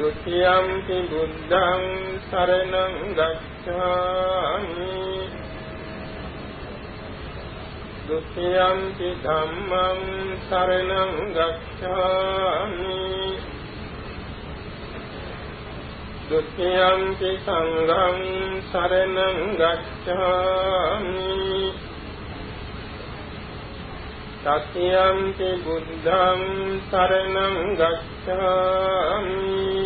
ဒုတိယံ हि ဘုဒ္ဓံ शरणं गच्छामि। ဒုတိယံ हि ဓမ္မံ शरणं गच्छामि। ဒုတိယံ हि သံဃံ शरणं गच्छामि। တတိယံ हि ဘုဒ္ဓံ शरणं गच्छामि।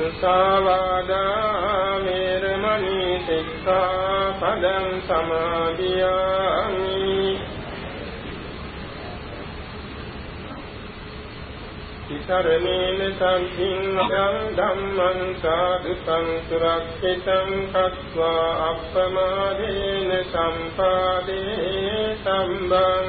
මුසාවාදා වේරමණී සික්ඛාපදං සමාදියාමි සරණේන සංසිංහං ධම්මං සාදු සංසුරක්ෂිතං කତ୍වා අප්පමාදේන සම්පාදේ සම්බං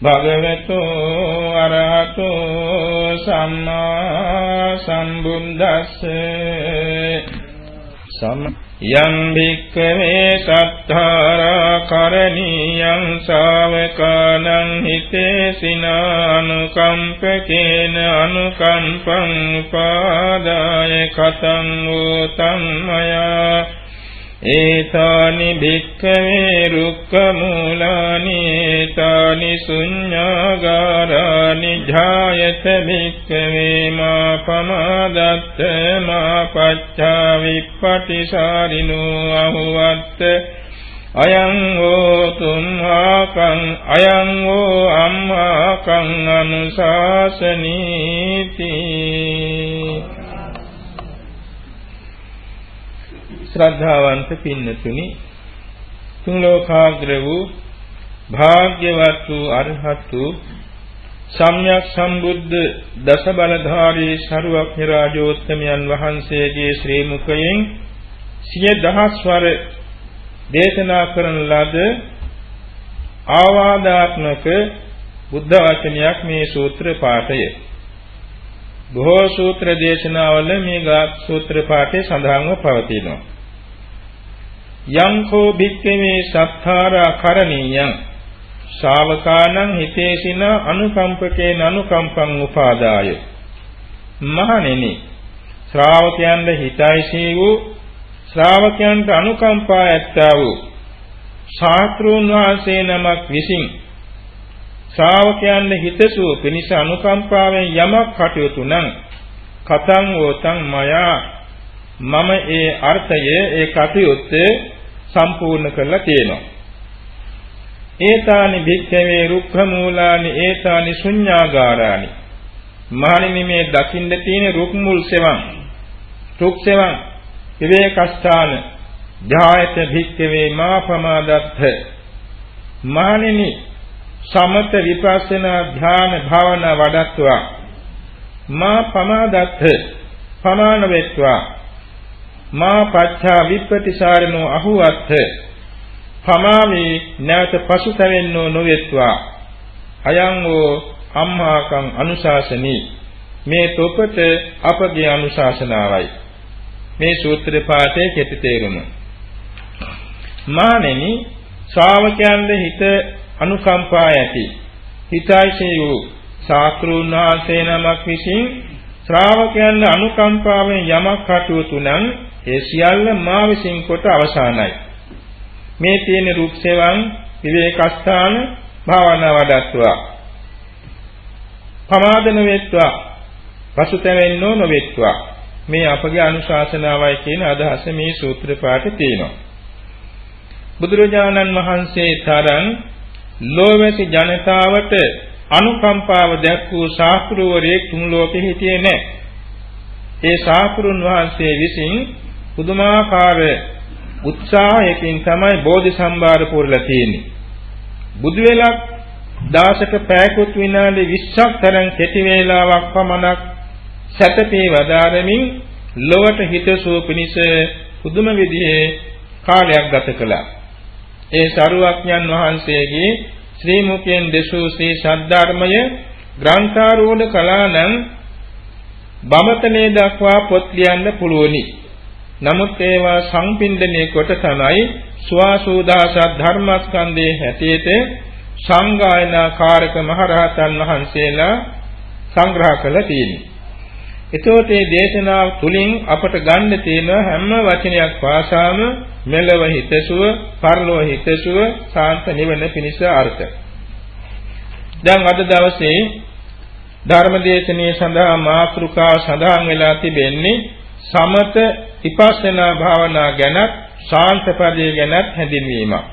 භගවතු අරහතු සම්මා සම්බුද්දස්සේ. සම් යම් භික්ඛවේ සත්තාරා කරණීයං ශාවකානං හිතේසිනානුකම්පකේන අනුකම්පං පාදාය කතං වූ තම්මයා ඒතානි භික්ඛවේ රුක්ඛ මූලානි ඒතානි ශුඤ්ඤාගාරානි ඡායත භික්ඛවේ මා පමාදත්ත මා පච්චා විප්පටිසාරිනෝ අහුවත්ත. අයං වූ තුම්හාකං අයං වූ අම්මාකං අනුශාසනීති. ශ්‍රද්ධාවන්ත පින්නතුනි තුන් ලෝකාග්‍ර වූ භාග්‍යවත් වූ අරහත් වූ සම්්‍යක් සම්බුද්ධ දස බලධාරී ශරුවක්ඛ රාජෝත්තමයන් වහන්සේගේ ශ්‍රී මුඛයෙන් සිය දහස්වර දේශනා කරන ලද ආවාදාත්මක බුද්ධ වචනයක් මේ සූත්‍ර පාඨය. බොහෝ සූත්‍ර දේශනාවල මේ ගාත් සූත්‍ර පාඨය සඳහන්ව පවතිනවා. යංකෝ භික්ඛවේ සත්තාරා කරණීයං ශාවකානං හිතේසින අනුකම්පකේන අනුකම්පං උපාදාය. මහණෙනි ශ්‍රාවකයන්ද හිතයිසී වූ ශ්‍රාවකයන්ට අනුකම්පා ඇත්තා වූ ශාස්ත්‍රෝන් වහන්සේ නමක් විසින් ශ්‍රාවකයන්ට හිතසුව පිණිස අනුකම්පාවෙන් යමක් කටයුතු නම් කතං වෝතං මයා. මම ඒ අර්ථය ඒ කටයුත්ත සම්පූර්ණ කරලා තියෙනවා. ඒතානි භික්ඛවේ රුක්ඛ මූලානි ඒතානි ශුඤ්ඤාගාරානි. මානිමි මේ දකින්න තියෙන රුක් මුල් සෙවන්. රුක් සෙවන් විවේකස්ථාන ධායත භික්ඛවේ මා ප්‍රමාදත්ථ. මානිනි සමත විපස්සනා ධ්‍යාන භාවනා වඩත්වා මා ප්‍රමාදත්ථ පමාන වෙත්වා මා පච්චා විප්පටිසාරණෝ අහුවත්ථ. පමාමේ නැවත පසුතැවෙන්නෝ නොවෙත්වා. අයං වූ අම්මාකං අනුශාසනී. මේ තොපට අපගේ අනුශාසනාවයි. මේ සූත්‍ර පාඨයේ කෙටි තේරුම. මානෙනි ශ්‍රාවකයන්ගේ හිත අනුකම්පා ඇති. හිතයිසේ වූ ශාස්ත්‍රුන් වහන්සේ නමක් විසින් ශ්‍රාවකයන්ගේ අනුකම්පාවෙන් යමක් කටයුතු නම් ඒ සියල්ල මා විසින් කොට අවසానයි. මේ තියෙන රූප සේවං විවේකස්ථාන භාවනා වඩත්වා. පමාදන වෙත්වා. පසුතැවෙන්නෝ නොවෙත්වා. මේ අපගේ අනුශාසනාවයි කියන අදහස මේ සූත්‍ර පාඨේ තියෙනවා. බුදුරජාණන් වහන්සේ තරම් ලෝවැසි ජනතාවට අනුකම්පාව දැක් වූ ශාස්ත්‍රවරයෙක් තුන් ලෝකෙ හිටියේ නැහැ. ඒ ශාස්ත්‍රුන් වහන්සේ විසින් පුදුමාකාර උත්සාහයකින් තමයි බෝධි සම්භාර පුරලා තියෙන්නේ. බුදු වෙලක් දාසක පැයකුත් විනාඩි 20ක් තරම් කෙටි වේලාවක් පමණක් සැතපේ වදාරමින් ලොවට හිතසුව පිණිස පුදුම විදිහේ කාලයක් ගත කළා. ඒ සරුවක්ඥන් වහන්සේගේ ශ්‍රී මුඛයෙන් දෙසූ ශ්‍රී සද්ධර්මය ග්‍රන්ථාරූඪ කළා නම් බමතනේ දක්වා පොත් ලියන්න පුළුවනි. නමුත් ඒවා සංපින්දණය කොට තමයි ස්වාසෝදාස ධර්මස්කන්ධයේ හැටියට සංගායනාකාරක මහරහතන් වහන්සේලා සංග්‍රහ කළ තියෙනවා. එතකොට මේ දේශනාව තුලින් අපට ගන්න තියෙන හැම වචනයක් පාසාම මෙලව හිතසුව, පරලොව හිතසුව, සාන්ත නිවන පිණිස අර්ථ. දැන් අද දවසේ ධර්මදේශනයේ සඳහා මාතෘකාව සඳහන් වෙලා තිබෙන්නේ සමත විපස්සනා භාවනා ගැනත් ශාන්තපදයේ ගැනත් හැඳින්වීමක්.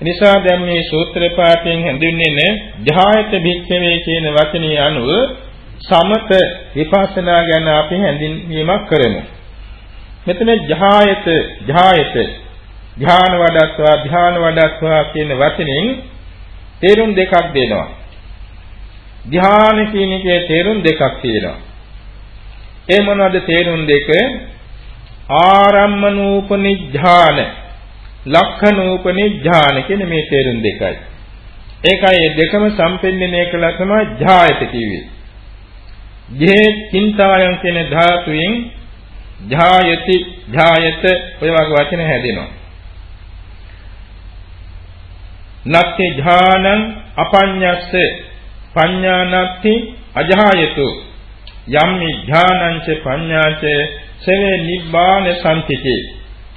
නිසා දැන් මේ සූත්‍ර පාඨයෙන් හැඳින්වෙන්නේ ධායත භික්ඛවේ කියන වචනේ අනුව සමත විපස්සනා ගැන අපි හැඳින්වීමක් කරමු. මෙතන ධායත ධායත ධ්‍යාන වඩත්වා ධ්‍යාන වඩත්වා කියන වචනෙන් තේරුම් දෙකක් දෙනවා. ධ්‍යාන කියන එකේ තේරුම් දෙකක් තියෙනවා. ඒ මොනවද තේරුම් දෙක? ආරම්මනූපනිඥාන ලක්ඛනූපනිඥාන කියන මේ තේරුම් දෙකයි. ඒකයි මේ දෙකම සම්පෙන්නනය කළා තමයි ධායත කිව්වේ. ජේ චින්තායන් කියන ධාතුවෙන් ධායති ධායත ඔය වගේ වචන හැදෙනවා. නත්ති ධානං අපඤ්ඤස්ස පඤ්ඤානත්ති අජහායතු යම් ඥානංච පඤ්ඤාච සවේ නිබ්බාන සම්තිති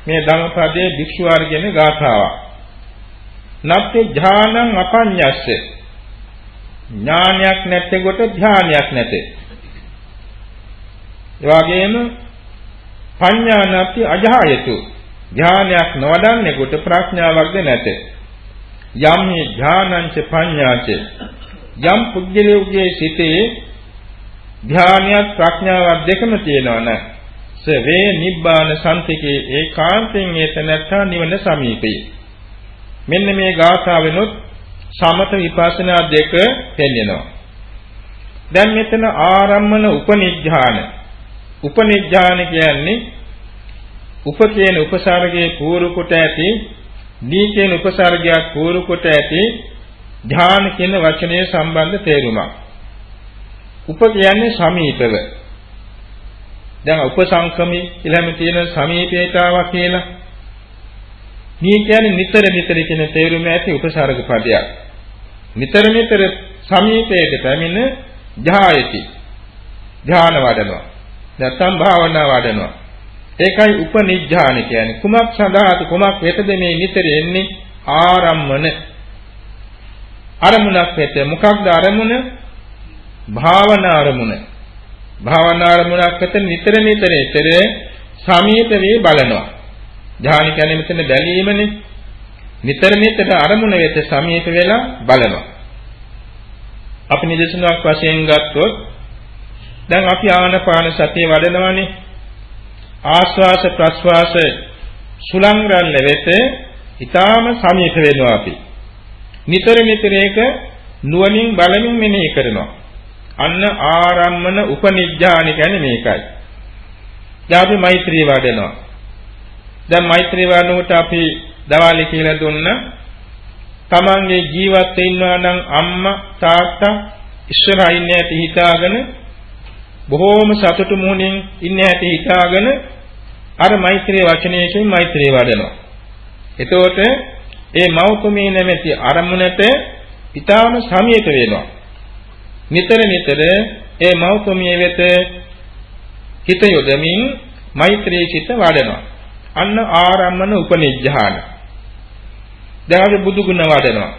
මේ ධම්මපදයේ භික්ෂු වර්ගයේ ගාථාවක්. නත්ති ඥානං අපඤ්ඤස්ස ඥානයක් නැත්තේ කොට ධානයක් නැතේ. ඒ වගේම පඤ්ඤානප්ති අජහායතු ඥානයක් නොවඩන්නේ කොට ප්‍රඥාවක්ද නැත. යම් ඥානංච පඤ්ඤාච යම් පුද්ගලයෙකුගේ සිතේ ධානයක් ප්‍රඥාවක් දෙකම තියෙනවා නම් සවේ නිබ්බාන සම්තිකේ ඒකාන්තයෙන් ඒතනත්තා නිවන සමීපේ මෙන්න මේ ගාථාවෙනොත් සමත විපස්සනා දෙක පෙන්වනවා. දැන් මෙතන ආරම්මන උපනිඥාන උපනිඥාන කියන්නේ උප කියන උපසර්ගයේ පූර්ව කොට ඇති දී කියන උපසර්ගයක් පූර්ව කොට ඇති ධාන කියන වචනයේ සම්බන්ධ තේරුමක්. උප කියන්නේ සමීපව. දැන් උපසංකමී කියලා මේ තියෙන සමීපේතාවක් කියලා. මේ කියන්නේ නිතර නිතර කියන තේරුම ඇති උපසර්ග පදයක්. නිතර නිතර සමීපයට පැමිණ ධායති. ධාන වඩනවා. නැත්නම් භාවනා වඩනවා. ඒකයි උපනිඥාන කියන්නේ. කුමක් සඳහාද කුමක් වෙතද මේ නිතර එන්නේ? ආරම්මන. අරමුණක් වෙත මොකක්ද අරමුණ? භාවනා අරමුණ. භාවනා අරමුණක් අතර නිතර නිතර නිතර සමීප වේ බලනවා. ධානය කියන්නේ මෙතන බැලීමනේ. නිතර නිතර අරමුණ වෙත සමීප වෙලා බලනවා. අපි නිදර්ශනයක් වශයෙන් ගත්තොත් දැන් අපි ආනපාන සතිය වඩනවානේ. ආස්වාස ප්‍රස්වාස සුලංගරන්න වෙත ඊටාම සමීප වෙනවා අපි. නිතර නිතර ඒක නුවණින් බලමින් මෙනෙහි කරනවා. අන්න ආරම්මන උපනිඥාන කියන්නේ මේකයි. දැන් අපි මෛත්‍රී වඩනවා. දැන් මෛත්‍රී වඩනකොට අපි දවාලි කියලා දුන්න තමන්ගේ ජීවත් වෙන්නවා නම් අම්මා තාත්තා ඉස්සරහා ඉන්නේ ඇති හිතාගෙන බොහෝම සතුටු මුහුණින් ඉන්නේ ඇති හිතාගෙන අර මෛත්‍රී වචනයකින් මෛත්‍රී වඩනවා. එතකොට ඒ මෞතුමී නැමැති අරමුණට ඊටාම සමීප වෙනවා. නිතර නිතර ඒ මෞතුමිය වෙත හිත යොදමින් මෛත්‍රී චිත වඩනවා. අන්න ආරම්මන උපනිජ්ජහාන. දැන් අපි බුදු ගුණ වඩනවා.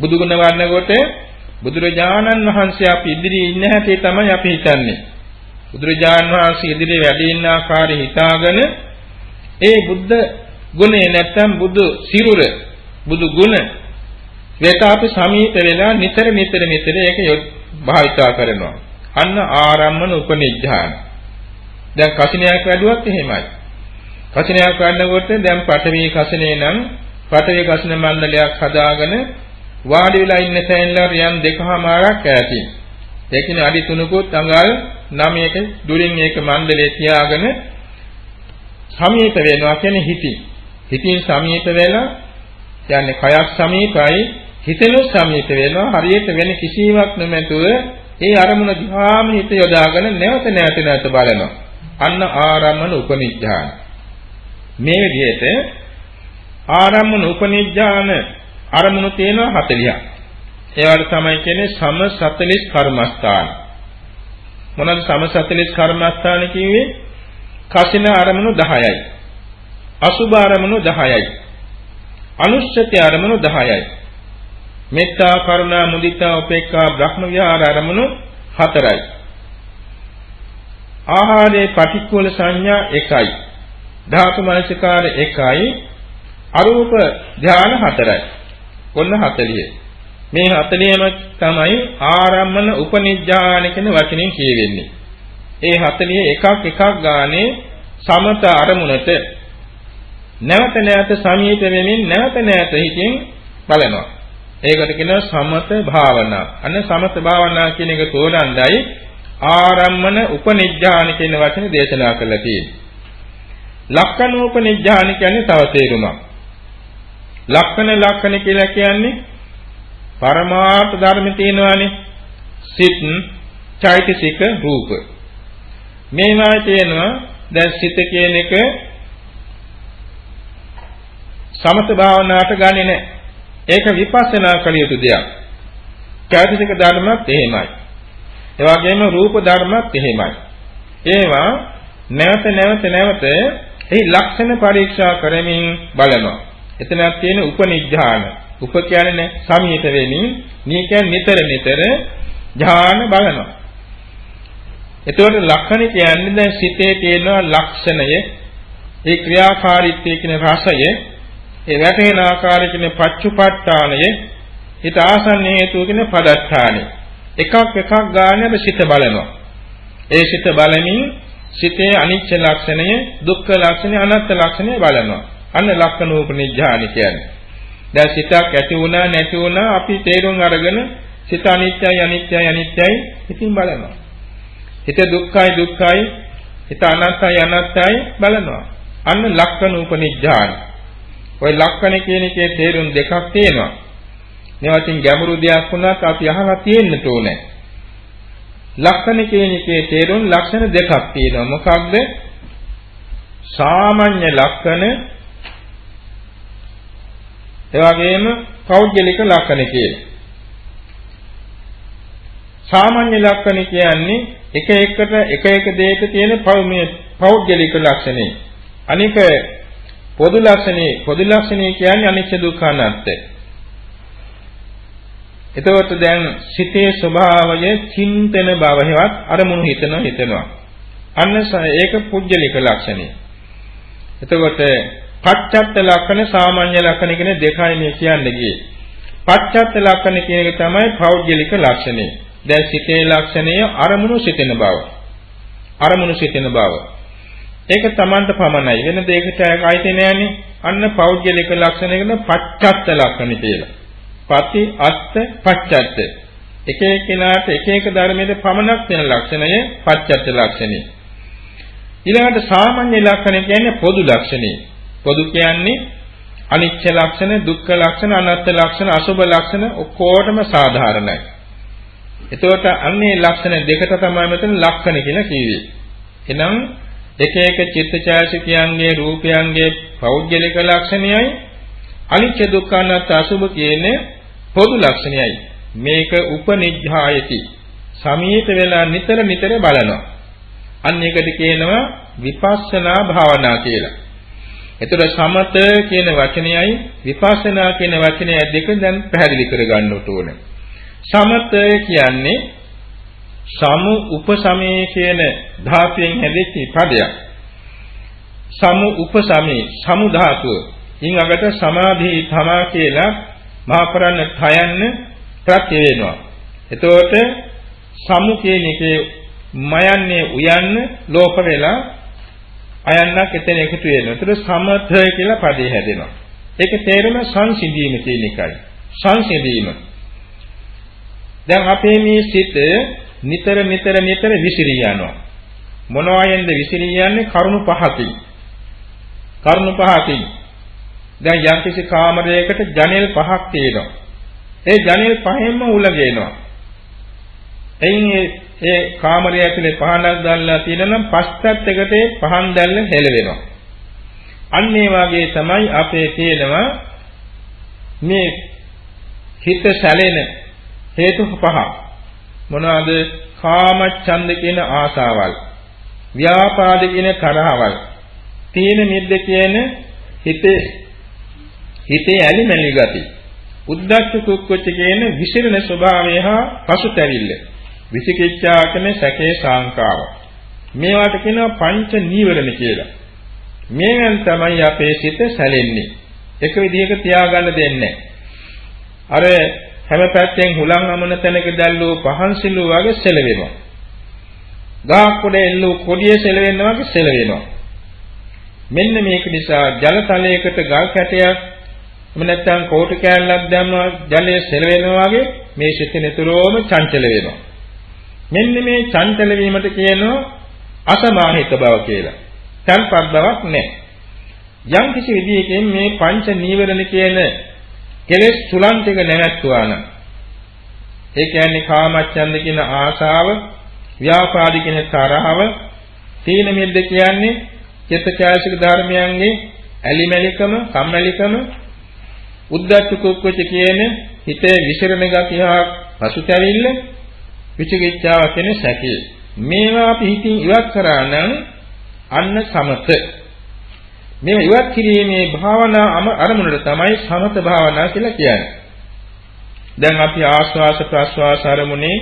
බුදු ගුණ වඩනකොට බුදුරජාණන් වහන්සේ අපි ඉදිරියේ ඉන්න හැටි තමයි අපි හිතන්නේ. බුදුරජාණන් වහන්සේ ඉදිරියේ වැඩ ඉන්න ආකාරය හිතාගෙන ඒ බුද්ධ ගුණේ නැත්තම් බුදු සිරුර බුදු ගුණ වෙත අපි සමීප වෙලා නිතර නිතර නිතර ඒක භාවිතා කරනවා. අන්න ආරම්මන උපනිඥාන. දැන් කසිනයක් වැඩුවත් එහෙමයි. කසිනයක් වැඩනකොට දැන් පඨවි කසිනේ නම් පඨවි කසින මණ්ඩලයක් හදාගෙන වාඩි වෙලා ඉන්න තැනලා රියන් දෙකමාරක් ඈතින්. ඒ කියන්නේ අඩි 3කුත් අඟල් 9ක දුරින් මේක මණ්ඩලේ තියාගෙන සමීප වෙනවා කියන්නේ හිතින්. හිතින් සමීප වෙලා කියන්නේ කයක් සමීපයි හිතෙනු සමීප වෙනවා හරියට වෙන කිසිවක් නොමැතුව ඒ අරමුණ දිහාම හිත යොදාගෙන නැවත නැවත නැවත බලනවා. අන්න ආරම්මන උපනිඥාන. මේ විදිහට ආරම්මන උපනිඥාන අරමුණු තියෙනවා 40ක්. ඒවට තමයි කියන්නේ සම 40 කර්මස්ථාන. මොනවාද සම 40 කර්මස්ථාන කිව්වේ? කසින අරමුණු 10යි. අසුභ අරමුණු 10යි. අනුස්සති අරමුණු 10යි. මෙත්තා කරුණා මුදිතා උපේක්ඛා බ්‍රහ්ම විහාර අරමුණු හතරයි. ආහාරයේ පටික්කුල සංඥා එකයි. ධාතු මනසිකාර එකයි. අරූප ධාන හතරයි. කොන්න 40. මේ 40ම තමයි ආරම්මන උපනිජ්ජාන කියන වචنين කියවෙන්නේ. ඒ 40 එකක් එකක් ගානේ සමත අරමුණට නැවත නැවත සමීප වෙමින් නැවත නැවත හිතින් බලනවා. ඒකට කියනවා සමත භාවනා. අන්න සමත භාවනා කියන එක තෝරන්නයි ආරම්මන උපනිඥාන කියන වචනේ දේශනා කරලා තියෙන්නේ. ලක්කනෝපනිඥාන කියන්නේ තව තේරුමක්. ලක්කන ලක්කන කියලා කියන්නේ පරමාර්ථ ධර්ම තියෙනවානේ. සිත්, චෛතසික, රූප. මේවා තියෙනවා දැන් සිත කියන එක සමත භාවනාවට ගන්නේ නැහැ. ඒක විපස්සනා කළ යුතු දෙයක්. චෛතසික ධර්මත් එහෙමයි. ඒ වගේම රූප ධර්මත් එහෙමයි. ඒවා නැවත නැවත නැවත එහි ලක්ෂණ පරීක්ෂා කරමින් බලනවා. එතනක් තියෙන උපනිඥාන. උප කියන්නේ සමීත වෙමින්, නී කියන්නේ නිතර නිතර ඥාන බලනවා. එතකොට ලක්ෂණ කියන්නේ දැන් සිතේ තියෙන ලක්ෂණය, ඒ ක්‍රියාකාරීත්වයේ කියන රසය, ඒ වැටෙන ආකාරයේ කියන පච්චුපට්ඨානය, ඊට ආසන්න හේතුව කියන පදත්තානය. එකක් එකක් ගානට සිත බලනවා. ඒ සිත බලමින් සිතේ අනිච්ච ලක්ෂණය, දුක්ඛ ලක්ෂණය, අනාත්ම ලක්ෂණය බලනවා. අන්න ලක්ෂණෝපනිඥාන කියන්නේ. දැන් සිතක් ඇති වුණා නැති වුණා අපි තේරුම් අරගෙන සිත අනිත්‍යයි අනිත්‍යයි අනිත්‍යයි ඉතින් බලනවා. හිත දුක්ඛයි දුක්ඛයි හිත අනාත්මයි අනාත්මයි බලනවා. අන්න ලක්ෂණෝපනිඥාන. ওই ලක්ෂණ කියන එකේ තේරුම් දෙකක් තියෙනවා. මේවටින් ගැඹුරු දෙයක් වුණත් අපි අහලා තියෙන්න ඕනේ. ලක්ෂණ කියන එකේ තේරුම් ලක්ෂණ දෙකක් තියෙනවා. මොකක්ද? සාමාන්‍ය ලක්ෂණ ඒ වගේම පෞද්ගලික ලක්ෂණ කියලා. සාමාන්‍ය ලක්ෂණ කියන්නේ එක එකට එක එක දෙයක තියෙන පෞද්ගලික ලක්ෂණේ. අනික පොදු ලක්ෂණේ පොදු ලක්ෂණේ කියන්නේ අනිච්ච දුක්ඛ අනාත්ම. එතකොට දැන් සිතේ ස්වභාවය චින්තන බව හේවත් අරමුණු හිතන හිතනවා. අන්න ඒක පුජ්‍යලික ලක්ෂණය. එතකොට පච්චත්ත ලක්ෂණ සාමාන්‍ය ලක්ෂණ කියන දෙකයි මේ කියන්නේ ගියේ. පච්චත්ත ලක්ෂණ කියන එක තමයි පෞද්ගලික ලක්ෂණය. දැන් සිතේ ලක්ෂණය අරමුණු සිතෙන බව. අරමුණු සිතෙන බව. ඒක Tamanට පමණයි. වෙන දෙයකට අයිති නෑනේ. අන්න පෞද්ගලික ලක්ෂණයකට පච්චත්ත ලක්ෂණ කියලා. පති අත්ත පච්චත්ත. එක එක්කෙනාට එක එක ධර්මයේ පමණක් වෙන ලක්ෂණය පච්චත්ත ලක්ෂණය. ඊළඟට සාමාන්‍ය ලක්ෂණ කියන්නේ පොදු ලක්ෂණය. පොදු කියන්නේ අනිච්ච ලක්ෂණ, දුක්ඛ ලක්ෂණ, අනාත්ම ලක්ෂණ, අසුභ ලක්ෂණ ඔක්කොටම සාධාරණයි. එතකොට අන්නේ ලක්ෂණ දෙකට තමයි මෙතන ලක්ෂණ කියලා කිව්වේ. එහෙනම් එක එක චිත්තචෛතසිකයන්ගේ රූපයන්ගේ පෞද්ගලික ලක්ෂණයයි අනිච්ච දුක්ඛ අනාත්ම අසුභ කියන්නේ පොදු ලක්ෂණයයි. මේක උපනිජ්ජායති. සමීප වෙලා නිතර නිතර බලනවා. අන්න ඒකට කියනවා විපස්සනා භාවනා කියලා. එතකොට සමත කියන වචනයයි විපස්සනා කියන වචනය දෙක දැන් පැහැදිලි කරගන්නට ඕනේ. සමත කියන්නේ සමු උපසමේ කියන ධාතුවෙන් හැදෙච්ච පදයක්. සමු උපසමේ සමු ධාතුව. ඉන් අගට සමාධි තමා කියලා මහපරණ තයන්න ප්‍රත්‍ය වෙනවා. එතකොට සමු කියන එකේ මයන්නේ උයන්න ලෝක වෙලා අයන්නක් එතන එකතු වෙනවා. ඒතර සමථ කියලා පදේ හැදෙනවා. ඒක තේරෙන සංසිඳීම කියන එකයි. සංසිඳීම. දැන් අපේ මේ සිත නිතර නිතර නිතර විසිරී යනවා. මොනවායෙන්ද විසිරී යන්නේ? කරුණු පහකින්. කරුණු පහකින්. දැන් යම්කිසි කාමරයකට ජනෙල් පහක් තියෙනවා. ඒ ජනෙල් පහෙන්ම උලගෙනවා. එයින් ඒ කාමරය ඇතුලේ පහනක් දැල්ලා තියෙනනම් පස්සත්තකට පහන් දැල්ල හෙලවෙනවා. අන්න ඒ වගේ තමයි අපේ තියෙනවා මේ හිත සැලෙන හේතු පහ. මොනවාද? කාමච්ඡන්ද කියන ආසාවල්. ව්‍යාපාද කියන තරහවල්. තීන මිද්ද කියන හිතේ හිතේ ඇලිමැලි ගති. උද්දච්ච කුක්කුච්ච කියන විසිරෙන ස්වභාවය හා පසුතැවිල්ල. විචිකිච්ඡා කියන්නේ සැකේ සාංකාව. මේවට කියනවා පංච නීවරණ කියලා. මේවෙන් තමයි අපේ සිත සැලෙන්නේ. එක විදිහක තියාගන්න දෙන්නේ අර හැම පැත්තෙන් හුලං අමන තැනක දැල්ලෝ පහන් සිලු වගේ සෙලවෙනවා. ගහක් උඩ එල්ලෝ කොඩිය සෙලවෙන්න වගේ සෙලවෙනවා. මෙන්න මේක නිසා ජල තලයකට ගල් කැටයක් එහෙම නැත්නම් කෝටු කෑල්ලක් දැම්මම ජලය සෙලවෙනවා වගේ මේ සිත නිතරම චංචල වෙනවා. මෙන්න මේ චංචල වීමට කියනවා අසමාහිත බව කියලා. තන්පත් බවක් නැහැ. යම් කිසි විදියකින් මේ පංච නීවරණ කියන කෙලෙස් තුලන් ටික නැවැත්තුවා නම් ඒ කියන්නේ කාමච්ඡන්ද කියන ආශාව, ව්‍යාපාද කියන තරහව, තීන මිද්ද කියන්නේ චිත්තචෛසික ධර්මයන්ගේ ඇලිමැලිකම, කම්මැලිකම, උද්දච්ච කුක්කුච්ච කියන හිතේ විසිරණ ගතිය හා පසුතැවිල්ල විචිකිච්ඡාව කියන සැකය. මේවා අපි හිතින් ඉවත් කරා නම් අන්න සමත. මේ ඉවත් කිරීමේ භාවනා අරමුණට තමයි සමත භාවනා කියලා කියන්නේ. දැන් අපි ආස්වාස ප්‍රස්වාස අරමුණේ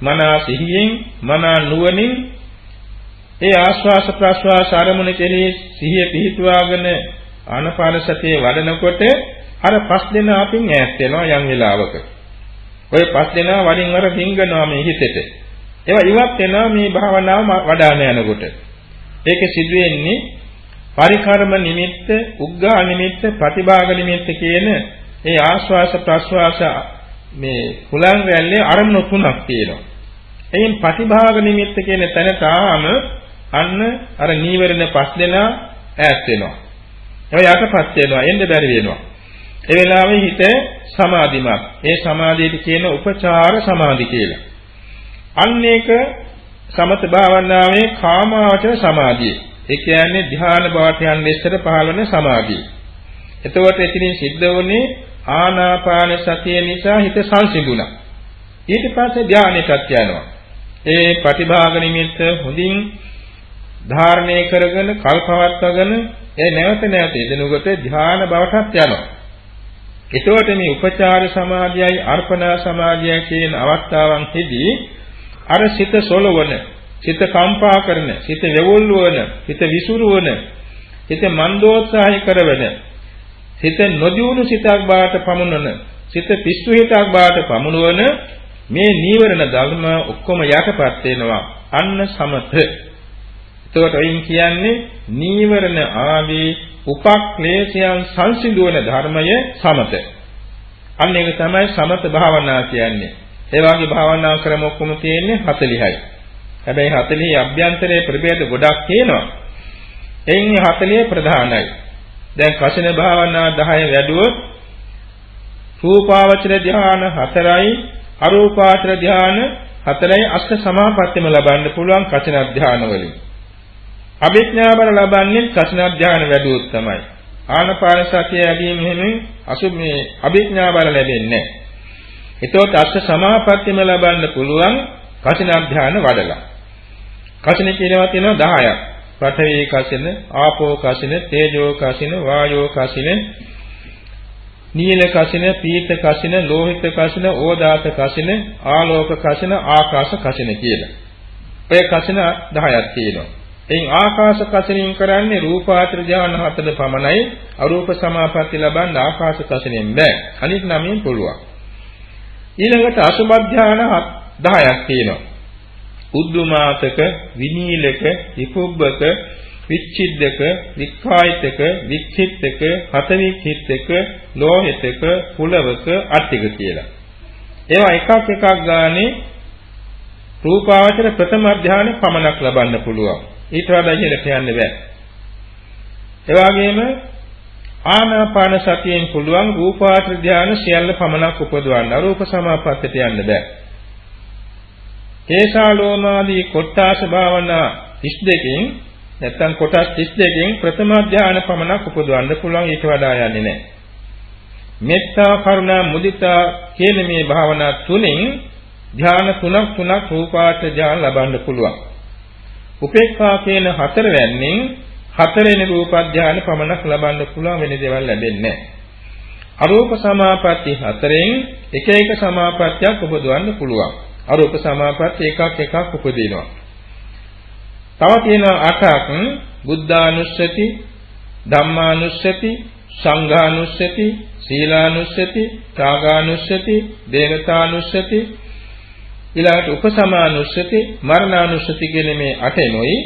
මනා සිහියෙන් මනා නුවණින් ඒ ආස්වාස ප්‍රස්වාස අරමුණ කෙරෙහි සිහිය පිහිටුවාගෙන ආනපාන සතිය වඩනකොට අර පස් දෙනා අපින් ඈත් වෙනවා යම් වෙලාවක. ඔය පස් දෙනා වරින් වර හින්ගනවා මේ හිතෙට. ඒවා ඉවත් වෙනවා මේ භාවනාව වඩාන යනකොට. ඒක සිදු වෙන්නේ පරිකර්ම නිමිත්ත, උග්ගා නිමිත්ත, ප්‍රතිභාග නිමිත්ත කියන ඒ ආස්වාස ප්‍රස්වාස මේ හුලං රැල්ලේ අරමුණු තුනක් තියෙනවා. එයින් ප්‍රතිභාග නිමිත්ත කියන තැන තාම අන්න අර නීවරණ පස් දෙනා ඈත් වෙනවා. ඒ යටපත් වෙනවා, එන්න බැරි වෙනවා. ඒ වෙලාවේ හිත සමාධිමත්. ඒ සමාධියට කියන උපචාර සමාධි කියලා. අන්න ඒක සමත භාවනාවේ කාමාවචර සමාධිය. ඒ කියන්නේ ධ්‍යාන බවට යන ඉස්සර පහළන සමාධිය. එතකොට එතනින් සිද්ධ වුණේ ආනාපාන සතිය නිසා හිත සංසිඳුණා. ඊට පස්සේ ධානයටත් යනවා. ඒ ප්‍රතිභාග නිමිත්ත හොඳින් ධාරණය කරගෙන කල්පවත්වගෙන ඒ නැවත නැවත යෙදෙනකොට ධ්‍යාන බවටත් යනවා. එතකොට මේ උපචාර සමාධියයි අර්පණා සමාධියයි කියන අවස්ථාවන්හිදී අර සිත සොලවන, සිත කම්පා කරන, සිත වෙවුල් වන, සිත විසුරුවන, සිත මන්දෝත්සාහය කරවන, සිත නොදියුණු සිතක් බාට පමුණන, සිත පිස්සු හිතක් බාට පමුණවන මේ නීවරණ ධර්ම ඔක්කොම යටපත් වෙනවා. අන්න සමත. එතකොට ඔයින් කියන්නේ නීවරණ ආදී උපක්ලේශයන් සංසිඳුවන ධර්මය සමත. අන්න ඒක තමයි සමත භාවනා කියන්නේ. ඒ වගේ භාවනා ක්‍රම ඔක්කොම තියෙන්නේ 40යි. හැබැයි 40 අභ්‍යන්තරයේ ප්‍රභේද ගොඩක් තියෙනවා. එයින් 40 ප්‍රධානයි. දැන් කසින භාවනා 10 වැඩුවොත් රූපාවචර ධ්‍යාන 4යි අරූපාවචර ධ්‍යාන 4යි අෂ්ට සමාපත්තියම ලබන්න පුළුවන් කසින ධ්‍යාන වලින්. අභිඥා බල ලබන්නේ කසින ධ්‍යාන වැඩුවොත් තමයි. ආනපාන සතිය ඇදීම හිමින් අසු මේ අභිඥා බල ලැබෙන්නේ නැහැ. එතකොට අෂ්ට සමාපත්තියම ලබන්න පුළුවන් කසින ධ්‍යාන වඩලා. කසින කියනවා තියෙනවා 10ක්. පඨවි කසින, ආපෝ කසින, තේජෝ කසින, වායෝ කසින, නීල කසින, පීත කසින, ලෝහිත කසින, ඕදාත කසින, ආලෝක කසින, ආකාශ කසින කියලා. ඔය කසින 10ක් තියෙනවා. එයින් ආකාශ කසිනින් කරන්නේ රූපාත්‍ර ධාන හතර පමණයි අරූප සමාපatti ලබන්න ආකාශ කසිනෙන් බෑ. අනිත් නමින් පුළුවන්. ඊළඟට අසුබ ධාන 10ක් තියෙනවා. උද්දුමාතක, විනීලක, විපුබ්බක, විච්ඡිද්දක, වික්ඛායිතක, වික්ඛිත්තක, හතවික්ඛිත්තක, ලෝහිතක, කුලවක, අට්ටික කියලා. ඒවා එකක් එකක් ගානේ රූපාවචර ප්‍රථම අධ්‍යාන පමණක් ලබන්න පුළුවන්. ඊට වඩා ඉහළට යන්න බෑ. ඒ වගේම ආනාපාන සතියෙන් පුළුවන් රූපාත්‍ර ධානය සියල්ල පමණක් උපදවන්න. අරූප සමාපත්තට යන්න බෑ. හේසාලෝමාදී කොට්ටාස භාවනා 32කින් නැත්නම් කොටස් 32කින් ප්‍රථම ඥාන පමණක් උපදවන්න පුළුවන් ඊට වඩා යන්නේ නැහැ. මෙත්තා කරුණා මුදිතා කියන මේ භාවනා තුنين ධ්‍යාන තුනක් තුනක් රූපාට ඥාන ලබන්න පුළුවන්. උපේක්ඛා කියන හතරවැන්නේ හතරෙනි රූප ඥාන පමණක් ලබන්න පුළුවන් වෙන දේවල් ලැබෙන්නේ නැහැ. අරූප සමාපatti හතරෙන් එක එක සමාපත්තියක් උපදවන්න පුළුවන්. අරූප සමාපatti එකක් එකක් උපදිනවා. තව තියෙනවා අටක් බුද්ධානුස්සති, ධම්මානුස්සති, සංඝානුස්සති, සීලානුස්සති, ත්‍යාගානුස්සති, දේවතානුස්සති, ඊළඟට උපසමානුස්සති, මරණානුස්සති කියන මේ අටෙනොයි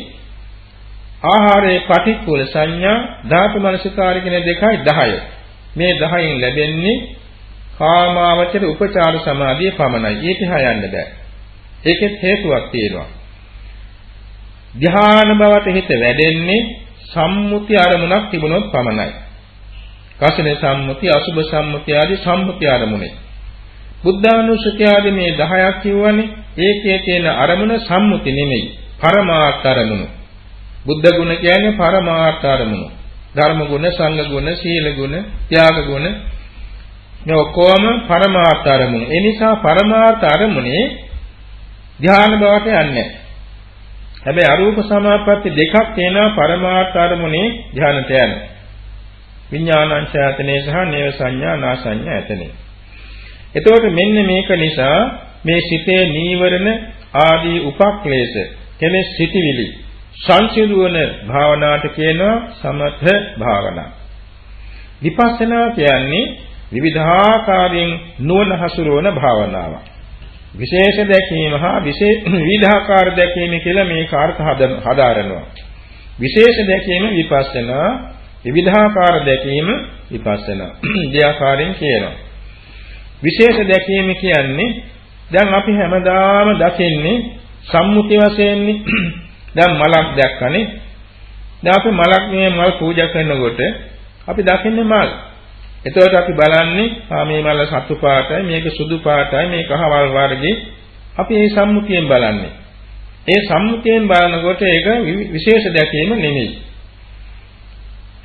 ආහාරයේ පටික්කුල සංඥා ධාතු මනසිකාර කියන දෙකයි 10. මේ 10න් ලැබෙන්නේ කාමාවචර උපචාර සමාධිය පමණයි. ඊට හයන්න බෑ. ඒකෙත් හේතුවක් තියෙනවා. ධ්‍යාන බවට හිත වැඩෙන්නේ සම්මුති අරමුණක් තිබුණොත් පමණයි. කසින සම්මුති, අසුභ සම්මුති ආදී සම්මුති අරමුණේ. බුද්ධානුස්සතිය ආදී මේ 10ක් කියවනේ ඒකේ තියෙන අරමුණ සම්මුති නෙමෙයි. පරමාර්ථ අරමුණු. බුද්ධ ගුණ කියන්නේ පරමාර්ථ අරමුණු. ධර්ම ගුණ, සංඝ ගුණ, සීල ගුණ, ත්‍යාග ගුණ මේ ඔක්කොම පරමාර්ථ අරමුණු. ඒ නිසා පරමාර්ථ අරමුණේ ධ්‍යාන බවට යන්නේ හැබැයි අරූප සමාපatti දෙකක් තියෙනවා පරමාර්ථ අරමුණේ ධානයට යන. විඥානංචයතනේ සහ නේව සංඥා නා සංඥා ඇතනේ. එතකොට මෙන්න මේක නිසා මේ සිතේ නීවරණ ආදී උපක්ලේශ කෙලෙස් සිටිවිලි සංසිඳුවන භාවනාවට කියනවා සමථ භාවනා. විපස්සනා කියන්නේ විවිධාකාරයෙන් නුවණ හසුරවන භාවනාවක්. විශේෂ දැකීම හා විවිධාකාර දැකීම කියලා මේ කාර්ක හදාරනවා. විශේෂ දැකීම විපස්සනා, විවිධාකාර දැකීම විපස්සනා. දෙආකාරයෙන් කියනවා. විශේෂ දැකීම කියන්නේ දැන් අපි හැමදාම දකින්නේ සම්මුති වශයෙන්නේ දැන් මලක් දැක්කනේ දැන් අපි මලක් මේ මල් පූජා කරනකොට අපි දකින්නේ මල් එතකොට අපි බලන්නේ ආ මේ මල සතු පාටයි මේක සුදු පාටයි මේක අහවල් වර්ගේ අපි මේ සම්මුතියෙන් බලන්නේ ඒ සම්මුතියෙන් බලනකොට ඒක විශේෂ දැකීම නෙමෙයි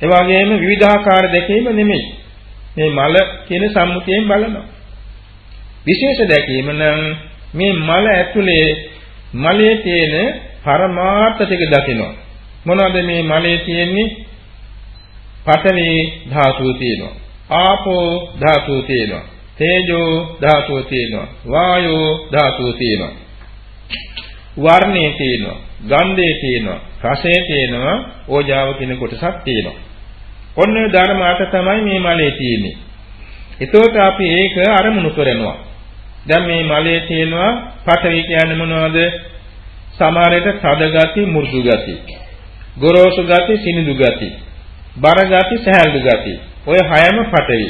ඒ වගේම විවිධාකාර දැකීම නෙමෙයි මේ මල කියන සම්මුතියෙන් බලනවා විශේෂ දැකීම නම් මේ මල ඇතුලේ මලේ තියෙන පරමාර්ථ ටික දකිනවා. මොනවද මේ මලේ තියෙන්නේ? පඨවි ධාතුව තියෙනවා. ආපෝ ධාතුව තියෙනවා. තේජෝ ධාතුව තියෙනවා. වායෝ ධාතුව තියෙනවා. වර්ණේ තියෙනවා. ගන්ධේ තියෙනවා. රසයේ තියෙනවා. ඕජාව කියන කොටසක් තියෙනවා. ඔන්න ධර්ම අට තමයි මේ මලේ තියෙන්නේ. එතකොට අපි ඒක අරමුණු කරනවා. දැන් මේ මලයේ තියෙනවා පඨවි කියන්නේ මොනවද? සමහරට තද ගති, මෘදු ගති. ගොරෝසු ගති, සිනිඳු ගති. බර ගති, සහැල්ලු ගති. ඔය හයම පඨවි.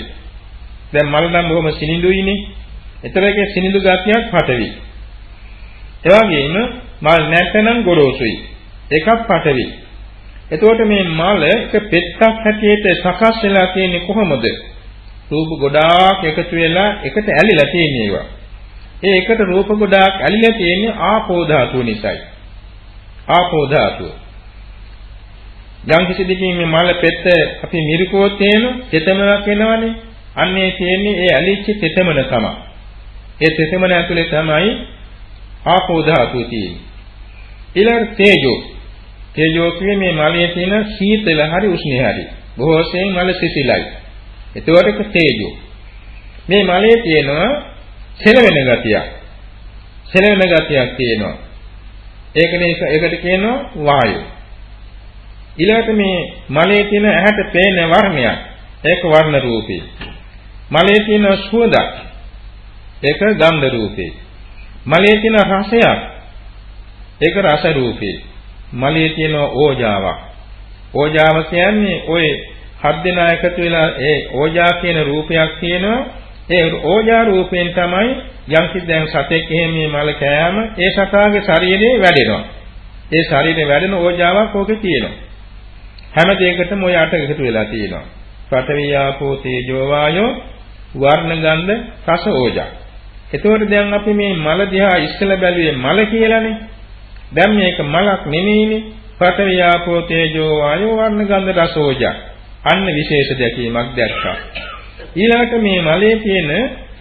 දැන් මල නම් බොහොම සිනිඳුයිනේ. ඒතරගේ සිනිඳු ගතියක් පඨවි. ඒ වගේම මල් නැත්නම් ගොරෝසුයි. එකක් පඨවි. එතකොට මේ මල එක පෙත්තක් හැටියට සකස් වෙලා තියෙන්නේ කොහොමද? රූප ගොඩාක් එකතු වෙලා එකට ඇලිලා තියෙන ඒවා. ඒ එකට රූප ගොඩාක් ඇලිලා තියෙන්නේ ආපෝ ධාතුව නිසායි. ආපෝ ධාතුව. යම් කිසි දෙකින් මේ මල පෙත්ත අපි මිරිකුවොත් එහෙම තෙතමනක් වෙනවනේ. අන්නේ තියෙන්නේ ඒ ඇලිච්ච තෙතමන තමයි. ඒ තෙතමන ඇතුලේ තමයි ආපෝ ධාතුව තියෙන්නේ. ඊළඟ තේජෝ. තේජෝ කියන්නේ මේ මලයේ තියෙන සීතල හරි උෂ්ණ හරි. බොහෝසෙන් මල සිසිලයි. එතකොට තේජෝ. මේ මලයේ තියෙනවා සෙලවෙන ගතියක්. සෙලවෙන ගතියක් තියෙනවා. ඒකනේ ඒකට කියනවා වායු. ඊළඟට මේ මලේ තියෙන ඇහැට පේන වර්ණයක්. ඒක වර්ණ රූපේ. මලේ තියෙන සුවඳක්. ඒක ගන්ධ රූපේ. මලේ තියෙන රසයක්. ඒක රස රූපේ. මලේ තියෙන ඕජාවක්. ඕජාව කියන්නේ ওই හත් දෙනා එකතු වෙලා ඒ ඕජා කියන රූපයක් තියෙනවා ඒ ඕජා රූපයෙන් තමයි යම් කිසි දැන් සතෙක් එහෙම මේ මල කෑම ඒ සතාගේ ශරීරේ වැඩෙනවා. ඒ ශරීරේ වැඩෙන ඕජාවක් ඕකේ තියෙනවා. හැම දෙයකටම ওই අට එකතු වෙලා තියෙනවා. පඨවි ආපෝ තේජෝ වායෝ වර්ණ ගන්ධ රස ඕජා. එතකොට දැන් අපි මේ මල දිහා ඉස්සෙල්ලා බැලුවේ මල කියලානේ. දැන් මේක මලක් නෙමෙයිනේ. පඨවි ආපෝ තේජෝ වායෝ වර්ණ ගන්ධ රස ඕජා. අන්න විශේෂ දැකීමක් දැක්කා. ඊළඟට මේ මලයේ තියෙන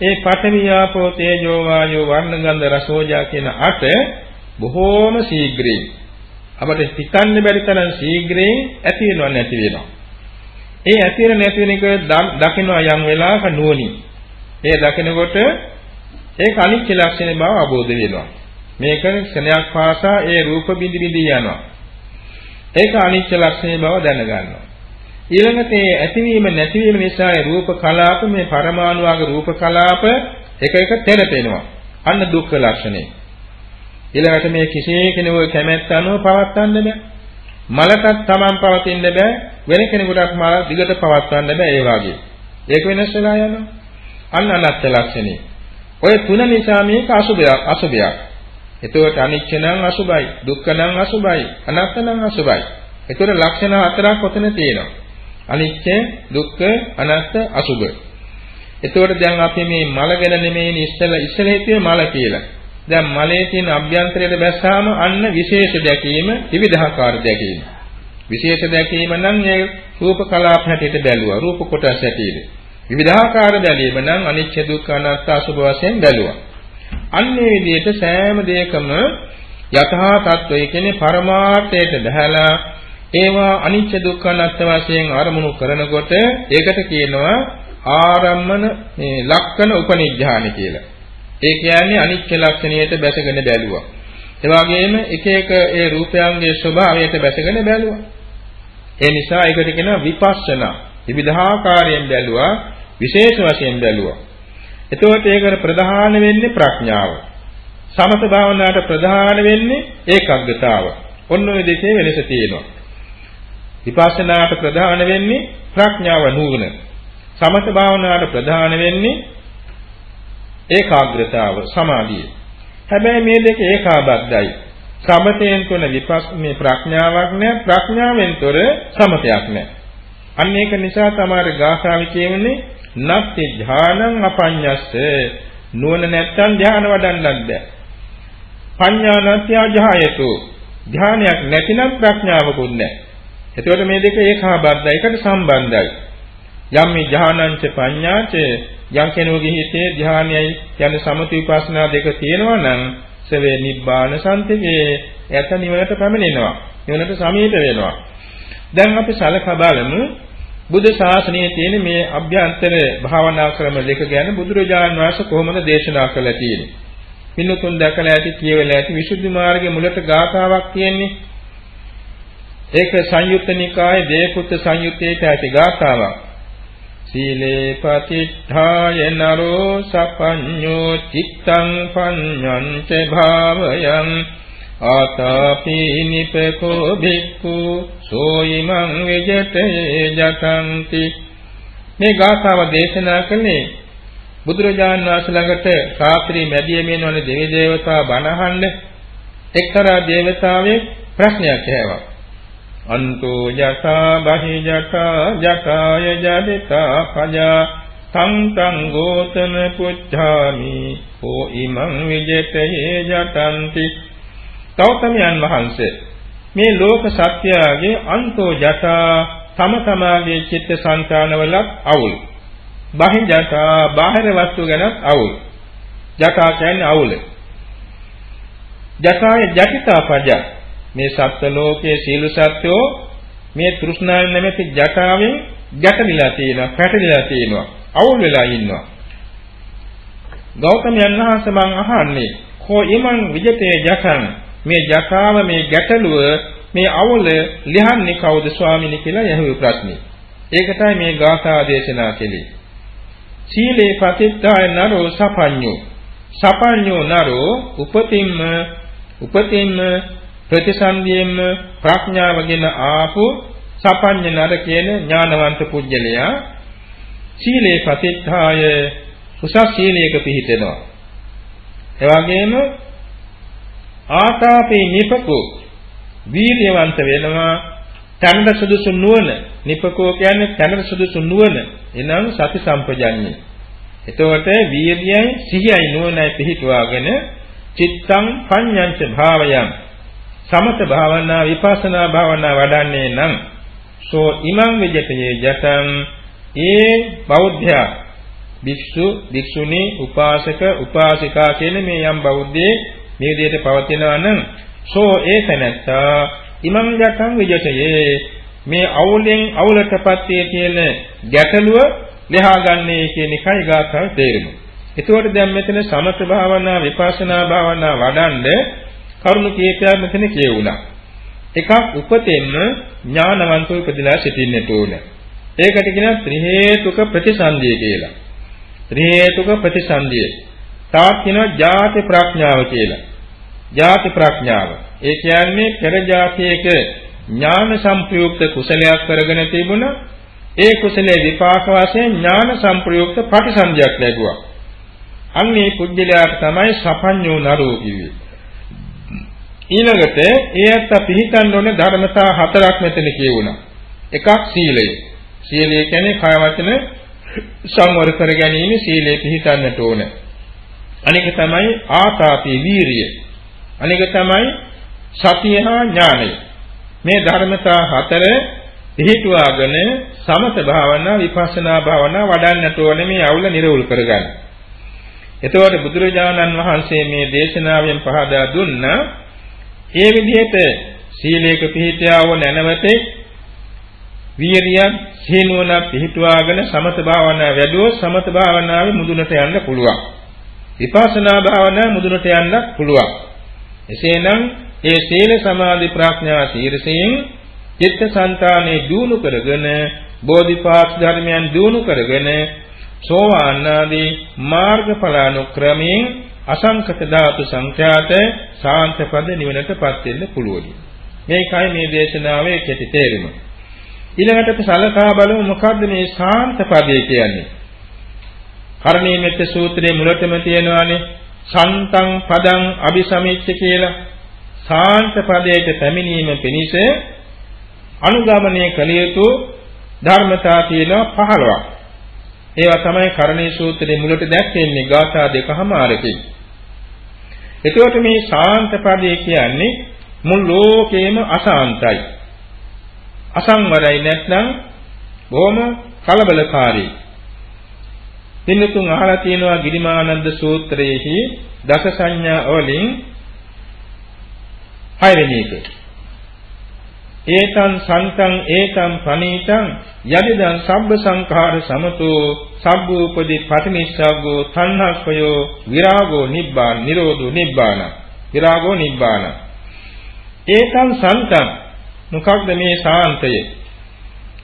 ඒ පඨවි ආපෝ තේජෝ වායෝ වර්ණ ගන්ධ රසෝජා කියන අට බොහෝම ශීඝ්‍රයෙන් අපට හිතන්න බැරි තරම් ශීඝ්‍රයෙන් ඇති වෙනව නැති වෙනවා. ඒ ඇති වෙන නැති වෙන එක දකිනවා යම් වෙලාවක නුවණින්. ඒ දකිනකොට ඒක අනිත්‍ය ලක්ෂණ බව අවබෝධ වෙනවා. මේක ක්ෂණයක් පාසා ඒ රූප බිඳි බිඳි යනවා. ඒක අනිත්‍ය ලක්ෂණ බව දැනගන්නවා. ඊළඟට මේ ඇතිවීම නැතිවීම නිසා රූප කලාප මේ පරමාණු වගේ රූප කලාප එක එක තෙරපෙනවා. අන්න දුක්ඛ ලක්ෂණය. ඊළඟට මේ කිසි කෙනෙකුගේ කැමැත්ත අනුව පවත්වන්න බෑ. මලකත් Taman පවතින්න බෑ. වෙන කෙනෙකුටත් මල දිගට පවත්වන්න බෑ ඒ වගේ. ඒක වෙනස් වෙලා යනවා. අන්න අනත්ත් ලක්ෂණය. ඔය තුන නිසා මේක අසුභයක් අසුභයක්. එතකොට අනිච්ච නම් අසුභයි, දුක්ඛ නම් අසුභයි, අනාත්ම නම් අසුභයි. එතකොට ලක්ෂණ හතරක් ඔතන තියෙනවා. අනිත්‍ය, දුක්ඛ, අනාත්ම, අසුභ. එතකොට දැන් අපි මේ මල ගැන නෙමෙයි ඉස්සෙල්ලා ඉස්සෙල්ලා හිතුවේ මල කියලා. දැන් මලේ තියෙන අභ්‍යන්තරයට බැස්සාම අන්න විශේෂ දැකීම, විවිධාකාර දැකීම. විශේෂ දැකීම නම් ඒ රූප කලාප හැටියට බැලුවා. රූප කොටස් හැටියට. විවිධාකාර බැලීම නම් අනිත්‍ය දුක්ඛ අනාත්ම අසුභ වශයෙන් බැලුවා. අන්නේ විදිහට සෑම දෙයකම යථා තත්වය කියන්නේ පරමාර්ථයට බහැලා ඒවා අනිත්‍ය දුක්ඛ අනාත්ම වශයෙන් අරමුණු කරනකොට ඒකට කියනවා ආරම්මන මේ ලක්කන උපනිඥාන කියලා. ඒ කියන්නේ අනිත්‍ය ලක්ෂණයට බැසගෙන බැලුවා. ඒ වගේම එක එක ඒ රූපයන්ගේ ස්වභාවයට බැසගෙන බැලුවා. ඒ නිසා ඒකට කියනවා විපස්සනා. විවිධාකාරයෙන් බැලුවා, විශේෂ වශයෙන් බැලුවා. එතකොට ඒකට ප්‍රධාන වෙන්නේ ප්‍රඥාව. සමත භාවනාවට ප්‍රධාන වෙන්නේ ඒකාග්‍රතාව. ඔන්න ඔය දෙකේ වෙනස තියෙනවා. විපස්සනාට ප්‍රධාන වෙන්නේ ප්‍රඥාව නුවණ. සමත භාවනාවට ප්‍රධාන වෙන්නේ ඒකාග්‍රතාව සමාධිය. හැබැයි මේ දෙක ඒකාබද්ධයි. සමතයෙන් තුන විපස් මේ ප්‍රඥාවක් නෑ ප්‍රඥාවෙන් තොර සමතයක් නෑ. අන්න ඒක නිසා තමයි ගාථාවේ කියන්නේ නත්ති ඥානං අපඤ්ඤස්ස නුවණ නැත්තම් ධ්‍යාන වඩන්නත් බෑ. පඤ්ඤානත්‍ය ජහයතු ධ්‍යානයක් නැතිනම් ප්‍රඥාවකුත් නැහැ. එතකොට මේ දෙක ඒකාබද්ධයි එකට සම්බන්ධයි. යම් මේ ඥානංච පඤ්ඤාච යම් කෙනෙකුගේ හිතේ ධානයයි යන සමති විපස්සනා දෙක තියෙනවා නම් සවේ නිබ්බාන සන්තිගේ යත නිවනට පැමිණෙනවා. නිවනට සමීප වෙනවා. දැන් අපි සලකා බලමු බුද්ධ ශාසනයේ තියෙන මේ අභ්‍යන්තර භාවනා ක්‍රම දෙක ගැන බුදුරජාන් වහන්සේ කොහොමද දේශනා කළා තියෙන්නේ. පින්නතුන් දැකලා ඇති කියවලා ඇති විසුද්ධි මාර්ගයේ මුලට ගාථාවක් තියෙන්නේ. ඒක සංයුත්ත නිකායේ දේපුත්ත සංයුත්තේට ඇති ගාථාවක්. සීලේ පතිත්ථාය නරෝ සපඤ්ඤෝ චිත්තං පඤ්ඤං ච භාවයං ආතාපි නිපකෝ භික්ඛු සෝයිමං විජතේ ජතಂತಿ මේ ගාථාව දේශනා කළේ බුදුරජාන් වහන්සේ ළඟට රාත්‍රී මැදියමින් වන දෙවි දේවතා බණහන්න එක්තරා දේවතාවෙක් ප්‍රශ්නයක් ඇහුවා. අන්තෝ යතා බහි යතා යකාය ජදිතා පජා. සංතං ගෝතම පුච්ඡාමි හෝ ඉමං විජිතේ ජතಂತಿ තෞතමයන් වහන්සේ මේ ලෝක සත්‍යයේ අන්තෝ යතා තම තමාගේ චිත්ත සංකානවලත් අවුල්. බහි යතා බාහිර වස්තු ගැනත් අවුල්. යතා කියන්නේ අවුල. යකාය ජටිතා පජා. මේ සත්ත්ව ලෝකයේ සීල සත්‍යෝ මේ තෘෂ්ණාවෙන් නැමැති ජටාවෙන් ගැටලිලා තියෙනවා, පැටලිලා තියෙනවා, අවුල් වෙලා ඉන්නවා. ගෞතමයන් වහන්සේ මං අහන්නේ කෝ ඊමන් විජිතේ ජටන් මේ ජටාව මේ ගැටලුව මේ අවුල ලියන්නේ කවුද ස්වාමිනී කියලා යහුවේ ප්‍රශ්නේ. ඒකටයි මේ ගාථා දේශනා කෙලේ. සීලේ ප්‍රතිත්තාය නරෝ සපඤ්ඤෝ සපඤ්ඤෝ නරෝ උපතින්ම උපතින්ම ප්‍රතිසන්දියෙන්ම ප්‍රඥාවගෙන ආපු සපඤ්ඤ නර කියන ඥානවන්ත පුජ්‍යලයා සීලේ ප්‍රතිත්ථාය උසස් සීලයක පිහිටෙනවා. එවැගේම ආතාපේ නිපකෝ වීර්යවන්ත වෙනවා. තනද සුදුසු නුවණ නිපකෝ කියන්නේ තනද සුදුසු නුවණ. එනම් සති සම්පජඤ්ඤේ. එතකොට වීර්යයයි සිහියයි නුවණයි පිහිටුවාගෙන චිත්තං පඤ්ඤංච භාවයන් සමත භාවනා විපස්සනා භාවනා වඩන්නේ නම් සෝ ඉමං විජතයේ ජතං. ඒ බෞද්ධයා භික්ෂු භික්ෂුණී උපාසක උපාසිකා කියන මේ යම් බෞද්ධයේ මේ විදිහට පවතිනවා නම් සෝ ඒ තැනත්තා ඉමං ජතං විජතයේ. මේ අවුලෙන් අවුලටපත් වේ කියන ගැටලුව ලෙහා ගන්නේ කියන එකයි ගාථාවේ තේරුම. එතකොට දැන් මෙතන සමත භාවනා විපස්සනා භාවනා වඩන්නේ කරුණු කීපයක් මෙතන කියවුණා. එකක් උපතෙන්ම ඥානවන්තව ඉපදලා සිටින්නට ඕන. ඒකට කියනවා ත්‍රි හේතුක ප්‍රතිසන්දිය කියලා. ත්‍රි හේතුක ප්‍රතිසන්දිය. තාත් කියනවා ජාති ප්‍රඥාව කියලා. ජාති ප්‍රඥාව. ඒ කියන්නේ පෙර ජාතියක ඥාන සංප්‍රයුක්ත කුසලයක් කරගෙන තිබුණා. ඒ කුසලයේ විපාක වශයෙන් ඥාන සංප්‍රයුක්ත ප්‍රතිසන්දියක් ලැබුවා. අන්නේ පුජ්‍යලයාට තමයි සපඤ්ඤෝ නරෝ කිව්වේ. ඊළඟට ඒ ඇත්ත පිළිතන්න ඕනේ ධර්මතා හතරක් මෙතන කියුණා. එකක් සීලය. සීලය කියන්නේ කාය වචන සංවර කර ගැනීම සීලය පිළිතන්නට ඕන. අනික තමයි ආතාපි වීරිය. අනික තමයි සතිය හා ඥානය. මේ ධර්මතා හතර පිළිටුවාගෙන සමත භාවනා විපස්සනා භාවනා වඩන්නට ඕනේ මේ අවුල නිරවුල් කරගන්න. එතකොට බුදුරජාණන් වහන්සේ මේ දේශනාවෙන් පහදා දුන්නා ඒ විදිහට සීලයක පිහිටියා වූ නැනවතේ වීරිය සීනුවන පිහිටුවාගෙන සමත භාවනාව වැඩුවොත් සමත භාවනාවේ මුදුනට යන්න පුළුවන්. විපස්සනා භාවනාව මුදුනට යන්න පුළුවන්. එසේනම් ඒ සීල සමාධි ප්‍රඥා සීරසයෙන් චිත්තසංතානෙ දිනු කරගෙන බෝධිපාක්ෂ ධර්මයන් දිනු කරගෙන සෝවාන් ආදී මාර්ගඵල අනුක්‍රමයෙන් අසංකත ධාතු සංඛ්‍යාත සාන්ත පද නිවනටපත් වෙන්න පුළුවන්. මේකයි මේ දේශනාවේ කෙටි තේරුම. ඊළඟට සලකා බලමු මොකද්ද මේ ශාන්ත පදේ කියන්නේ. කරණීයමෙත් සූත්‍රයේ මුලටම තියෙනවානේ සන්තං පදං අபிසමිච්ච කියලා. ශාන්ත පදයට පැමිණීම පිණිස අනුගමනය කළ යුතු ධර්මතා තියෙනවා 15ක්. ඒවා තමයි කරණී සූත්‍රයේ මුලට දැක්වෙන්නේ ගාථා දෙකමාරකින්. එතකොට මේ ශාන්ත පදේ කියන්නේ මුළු ලෝකේම අශාන්තයි. අසංවරයි නැත්නම් බොහොම කලබලකාරී. පින්නතුන් අහලා තියෙනවා ගිරිමානන්ද සූත්‍රයේහි දස සංඥා වලින් හයවෙනි එක. ඒතං සන්තං ඒතං ප්‍රණීතං යදිදං සබ්බ සංඛාර සමතෝ සබ්බූපදී පටිනිස්සග්ගෝ තණ්හක්ඛයෝ විරාගෝ නිබ්බාන නිරෝධෝ නිබ්බාන විරාගෝ නිබ්බාන. ඒතං සන්තං මොකක්ද මේ සාන්තය?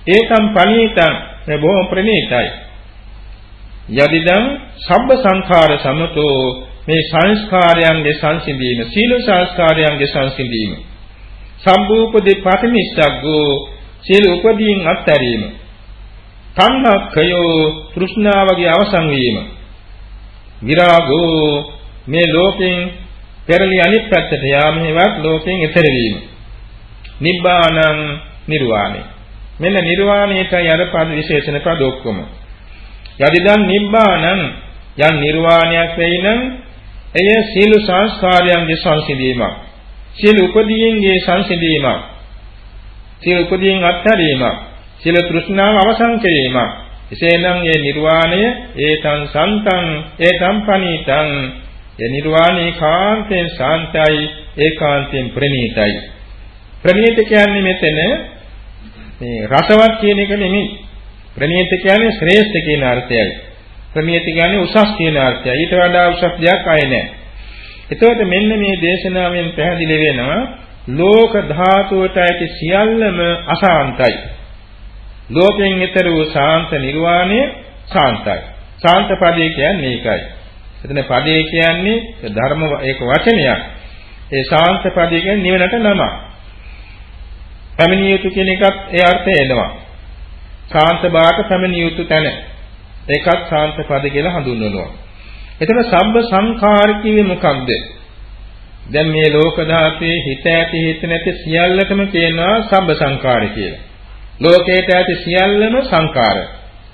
ඒතං ප්‍රණීතං මේ බොහොම ප්‍රණීතයි. යදිදං සබ්බ සංඛාර සමතෝ මේ සංස්කාරයන්ගේ සංසිඳීම සීල සංස්කාරයන්ගේ සංසිඳීම. සම්භූපදී පටිනිස්සග්ගෝ සියලු උපදීන් අත්හැරීම. තණ්හක්ඛයෝ තෘෂ්ණාවගේ අවසන් වීම. විරාගෝ මේ ලෝකෙන් පෙරලි අනිත් පැත්තට යාමෙහිවත් ලෝකෙන් එතර වීම. නිබ්බානං නිර්වාණය. මෙන්න නිර්වාණයටයි අර පද විශේෂණ පද ඔක්කොම. යදිදන් නිබ්බානං යන් නිර්වාණයක් වෙයි නම් එය සීල සංස්කාරයන්ගේ සංසිඳීමක්. සියලු උපදීන්ගේ සංසිඳීමක් සියලු උපදීන් අත්හැරීමක් සියලු තෘෂ්ණාව අවසන් කිරීමක් එසේනම් මේ නිර්වාණය ඒතං සන්තං ඒතං පනීතං. ඒ නිර්වාණේ කාන්තෙන් සාන්තයි ඒකාන්තයෙන් ප්‍රණීතයි. ප්‍රණීත කියන්නේ මෙතන මේ රසවත් කියන එක නෙමෙයි. ප්‍රණීත කියන්නේ ශ්‍රේෂ්ඨ කියන අර්ථයයි. ප්‍රණීත කියන්නේ උසස් කියන අර්ථයයි. ඊට වඩා උසස් දෙයක් ආයේ නැහැ. එතකොට මෙන්න මේ දේශනාවෙන් පැහැදිලි වෙනවා ලෝක ධාතුවට ඇති සියල්ලම අශාන්තයි. ලෝකයෙන් ඈතර වූ ශාන්ත නිර්වාණය ශාන්තයි. ශාන්ත පදේ කියන්නේ ඒකයි. එතන පදේ කියන්නේ ධර්ම ඒක වචනයක්. ඒ ශාන්ත පදේ කියන්නේ නිවනට නම. පැමිණිය යුතු කියන එකත් ඒ අර්ථය එනවා. ශාන්ත බාට පැමිණිය යුතු තැන. ඒකත් ශාන්ත පද කියලා හඳුන්වනවා. එතකොට සබ්බ සංඛාර කියේ මොකක්ද? දැන් මේ ලෝක ධාතුවේ හිත ඇති හිත නැති සියල්ලටම කියනවා සබ්බ සංඛාර කියලා. ලෝකේට ඇති සියල්ලම සංඛාර.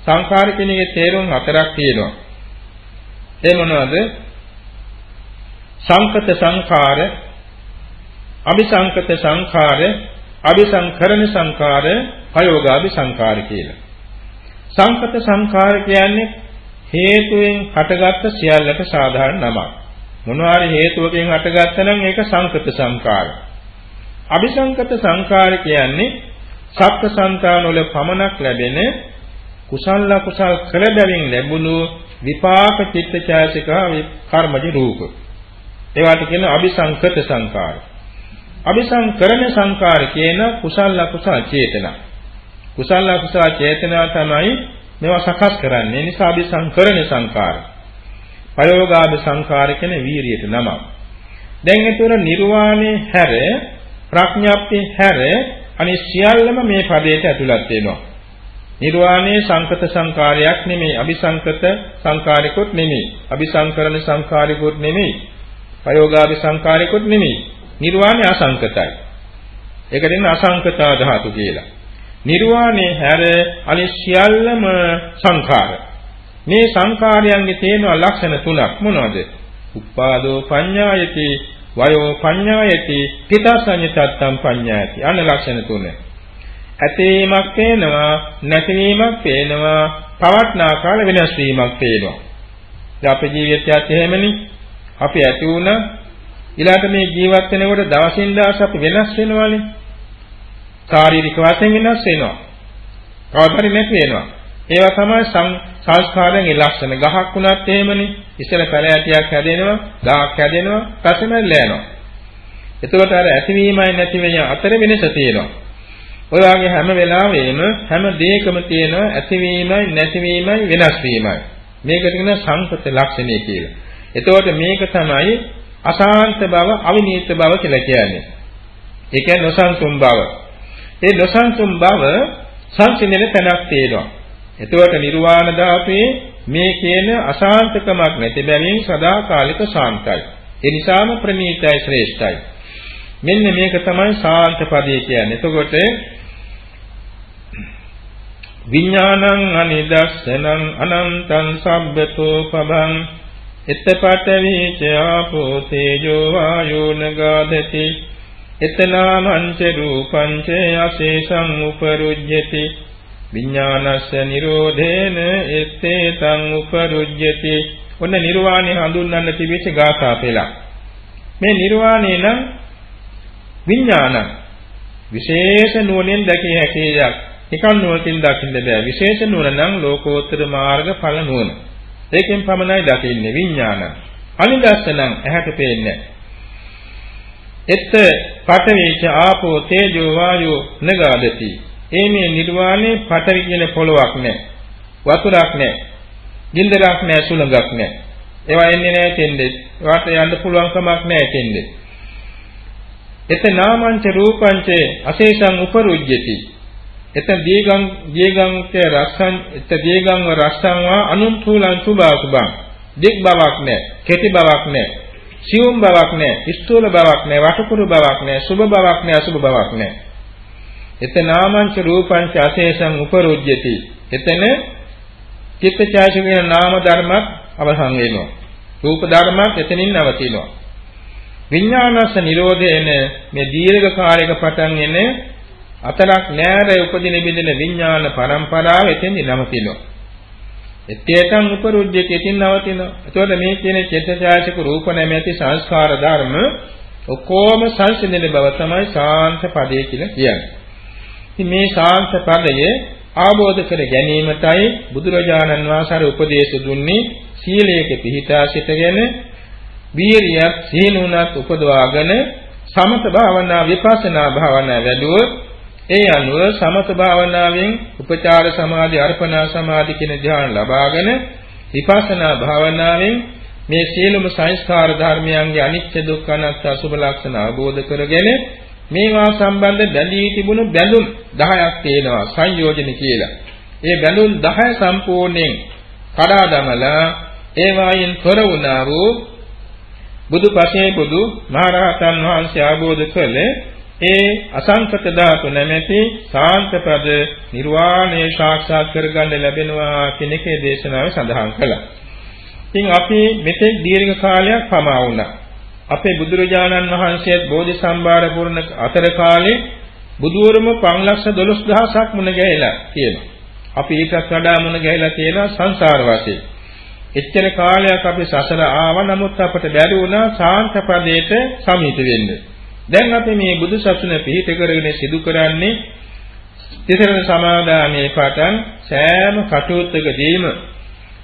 සංඛාර කියන එකේ තේරුම් හතරක් තියෙනවා. ඒ මොනවද? සංකත සංඛාර, අபிසංකත සංඛාර, අபிසංකරණ සංඛාර, ප්‍රයෝගාභි සංඛාර කියලා. සංකත සංඛාර කියන්නේ හේතුවෙන් හටගත්ත සියල්ලට සාධාරණ නමක්. මොනවා හරි හේතුවකින් හටගත්ත නම් ඒක සංකත සංකාරය. අபிසංකත සංකාර කියන්නේ සත්ත්ව සංකානවල පමණක් ලැබෙන කුසල ලකුසල් කළ බැවින් ලැබුණු විපාක චිත්තචෛතසික කර්මජ රූප. ඒවට කියන අபிසංකත සංකාර. අபிසංකරණ සංකාර කියන කුසල ලකුසල් චේතනා. කුසල ලකුසල් චේතනා තමයි මේවා සකස් කරන්නේ. නිසා අපි සංකරණ සංකාර. ප්‍රයෝගාභ සංකාර කියන වීරියට නම. දැන් ඒතර නිර්වාණය හැර ප්‍රඥාප්තිය හැර අනිත් සියල්ලම මේ පදයට ඇතුළත් වෙනවා. නිර්වාණය සංකත සංකාරයක් නෙමෙයි, අபிසංකත සංකාරිකුත් නෙමෙයි, අபிසංකරණ සංකාරිකුත් නෙමෙයි, ප්‍රයෝගාභි සංකාරිකුත් නෙමෙයි. නිර්වාණය අසංකතයි. ඒක දෙන්න අසංකතා ධාතු කියලා. නිර්වාණය හැර අනිත් සියල්ලම සංඛාර. මේ සංඛාරයන්ගේ තියෙන ලක්ෂණ තුනක් මොනවද? උපාදෝ පඤ්ඤායති, වයෝ පඤ්ඤායති, පිටසඤ්ඤතත්තම් පඤ්ඤායති. අන්න ලක්ෂණ තුන. ඇතීමක් පේනවා, නැතිවීමක් පේනවා, පවත්නා කාල වෙනස් වීමක් පේනවා. දැන් අපේ ජීවිතයත් එහෙමනේ. අපි ඇති වුණා ඊළාට මේ ජීවත් වෙනකොට දවසින් දවස අපි වෙනස් වෙනවානේ. ශාරීරික වශයෙන් වෙනස් වෙනවා. කවදාරි නැති වෙනවා. ඒවා තමයි සංස්කාරයෙන් ලක්ෂණ. ගහක් වුණත් එහෙමනේ. ඉස්සෙල්ල පැල ඇටියක් හැදෙනවා, ගහක් හැදෙනවා, පස්සෙමල්ල යනවා. එතකොට අර ඇතිවීමයි නැතිවීම අතර වෙනස තියෙනවා. ඔය වගේ හැම වෙලාවෙම හැම දෙයකම තියෙන ඇතිවීමයි නැතිවීමයි වෙනස් වීමයි. මේකට කියන සංකත ලක්ෂණය කියලා. එතකොට මේක තමයි අසාන්ත බව, අවිනීත බව කියලා කියන්නේ. ඒ කියන්නේ නොසන්සුන් බව. ඒ නොසන්සුන් බව සංසිඳෙන තැනක් තියෙනවා. එතකොට නිර්වාණ ධාතුවේ මේ කියන අශාන්තකමක් නැති බැවින් සදාකාලික ශාන්තයි. ඒ නිසාම ප්‍රණීතයි ශ්‍රේෂ්ඨයි. මෙන්න මේක තමයි ශාන්ත පදේ කියන්නේ. එතකොට විඥානං අනිදස්සනං අනන්තං සබ්බතෝ පබං එත්තපට වීච ආපෝ තේජෝ වායෝ නගාදති එතනාමංච රූපංච අශේෂං උපරුජ්ජති. විඥානස්ස නිරෝධේන එත්තේතං උපරුජ්ජති. ඔන්න නිර්වාණය හඳුන්වන්න තිබෙච්ච ගාථා පෙළක්. මේ නිර්වාණය නම් විඥාන. විශේෂ නුවණෙන් දැකිය හැකි දෙයක් නිකන් නුවණකින් දකින්න බෑ. විශේෂ නුවණ නම් ලෝකෝත්තර මාර්ග ඵල නුවණ. ඒකෙන් පමණයි දකින්නේ විඥාන. අනිදස්සනම් ඇහැට පේන්නේ එත් පඨවිච ආපෝ තේජෝ වායෝ නගාදති. ඒ මේ නිර්වාණය පඨවි කියන පොලොවක් නෑ. වතුරක් නෑ. ගින්දරක් නෑ සුළඟක් නෑ. ඒවා එන්නේ නෑ තෙන්දේ. ඒවට යන්න පුළුවන් කමක් නෑ තෙන්දේ. එත නාමංච රූපංච අශේෂං උපරුජ්ජති. එත දීගං දීගං ච රස්සං එත දීගං ව රස්සං වා අනුන්තුලං සුභාසුභං දික් බවක් නැහැ කෙටි බවක් නැහැ සියුම් බවක් නැහැ ස්ථූල බවක් නැහැ වටකුරු බවක් නැහැ සුභ බවක් නැහැ අසුභ බවක් නැහැ එත නාමංච රූපංච අශේෂං උපරුජ්ජති. එතන චිත්තචෛතසික වෙන නාම ධර්මත් අවසන් වෙනවා. රූප ධර්මත් එතනින් නවතිනවා. විඥානස්ස නිරෝධේන මේ දීර්ඝ කාලයක පටන් එන අතරක් නෑර උපදින බින්දින විඥාන පරම්පරාව එතෙන්දි නවතිනවා. එතේතං උපරුජ්ජක එතින් නවතිනවා. එතකොට මේ කියන චේතනාචක රූප නැමැති සංස්කාර ධර්ම ඔක්කොම සංසිඳන බව තමයි ශාන්ත පදේ කියලා කියන්නේ. ඉතින් මේ ශාන්ත පදයේ ආબોධ කර ගැනීමටයි බුදුරජාණන් වහන්සේ උපදේශ දුන්නේ සීලයක පිහිටා සිටගෙන වීරියක් සීනුණක් උපදවාගෙන සමත භාවනා විපස්සනා භාවනා වැඩුවොත් ඒ අනුව සමත භාවනාවෙන් උපචාර සමාධි අර්පණා සමාධි කියන ධ්‍යාන ලබාගෙන විපස්සනා භාවනාවෙන් මේ සියලුම සංස්කාර ධර්මයන්ගේ අනිත්‍ය දුක්ඛ අනාත්ම අසුභ ලක්ෂණ අවබෝධ කරගෙන මේවා සම්බන්ධ බැඳී තිබුණු බැඳුම් 10ක් තියෙනවා සංයෝජන කියලා. ඒ බැඳුම් 10 සම්පූර්ණයෙන් කඩා දමලා ඒවායින් තොර වුණා වූ බුදුපසේ බුදු මහරහතන් වහන්සේ ආબોධ කළේ ඒ අසංකත ධාතු නැමැති සාන්තපද නිර්වාණය සාක්ෂාත් කරගන්න ලැබෙනවා කියන එකේ දේශනාවේ සඳහන් කළා. ඉතින් අපි මෙතෙක් දීර්ඝ කාලයක් පමා වුණා. අපේ බුදුරජාණන් වහන්සේත් බෝධි සම්භාර පුරණ අතර කාලේ බුදුවරම 512000ක් මුණ ගැහිලා තියෙනවා. අපි ඒකත් වඩා මුණ ගැහිලා තියෙනවා සංසාර වාසී. එච්චර කාලයක් අපි සසර ආව නමුත් අපට බැරි වුණා සාන්ත පදයට සමීප වෙන්න. දැන් අපි මේ බුදු සසුන පිහිට කරගෙන සිදු කරන්නේ තිසරණ සමාදානයේ පටන් සෑම කටයුත්තකදීම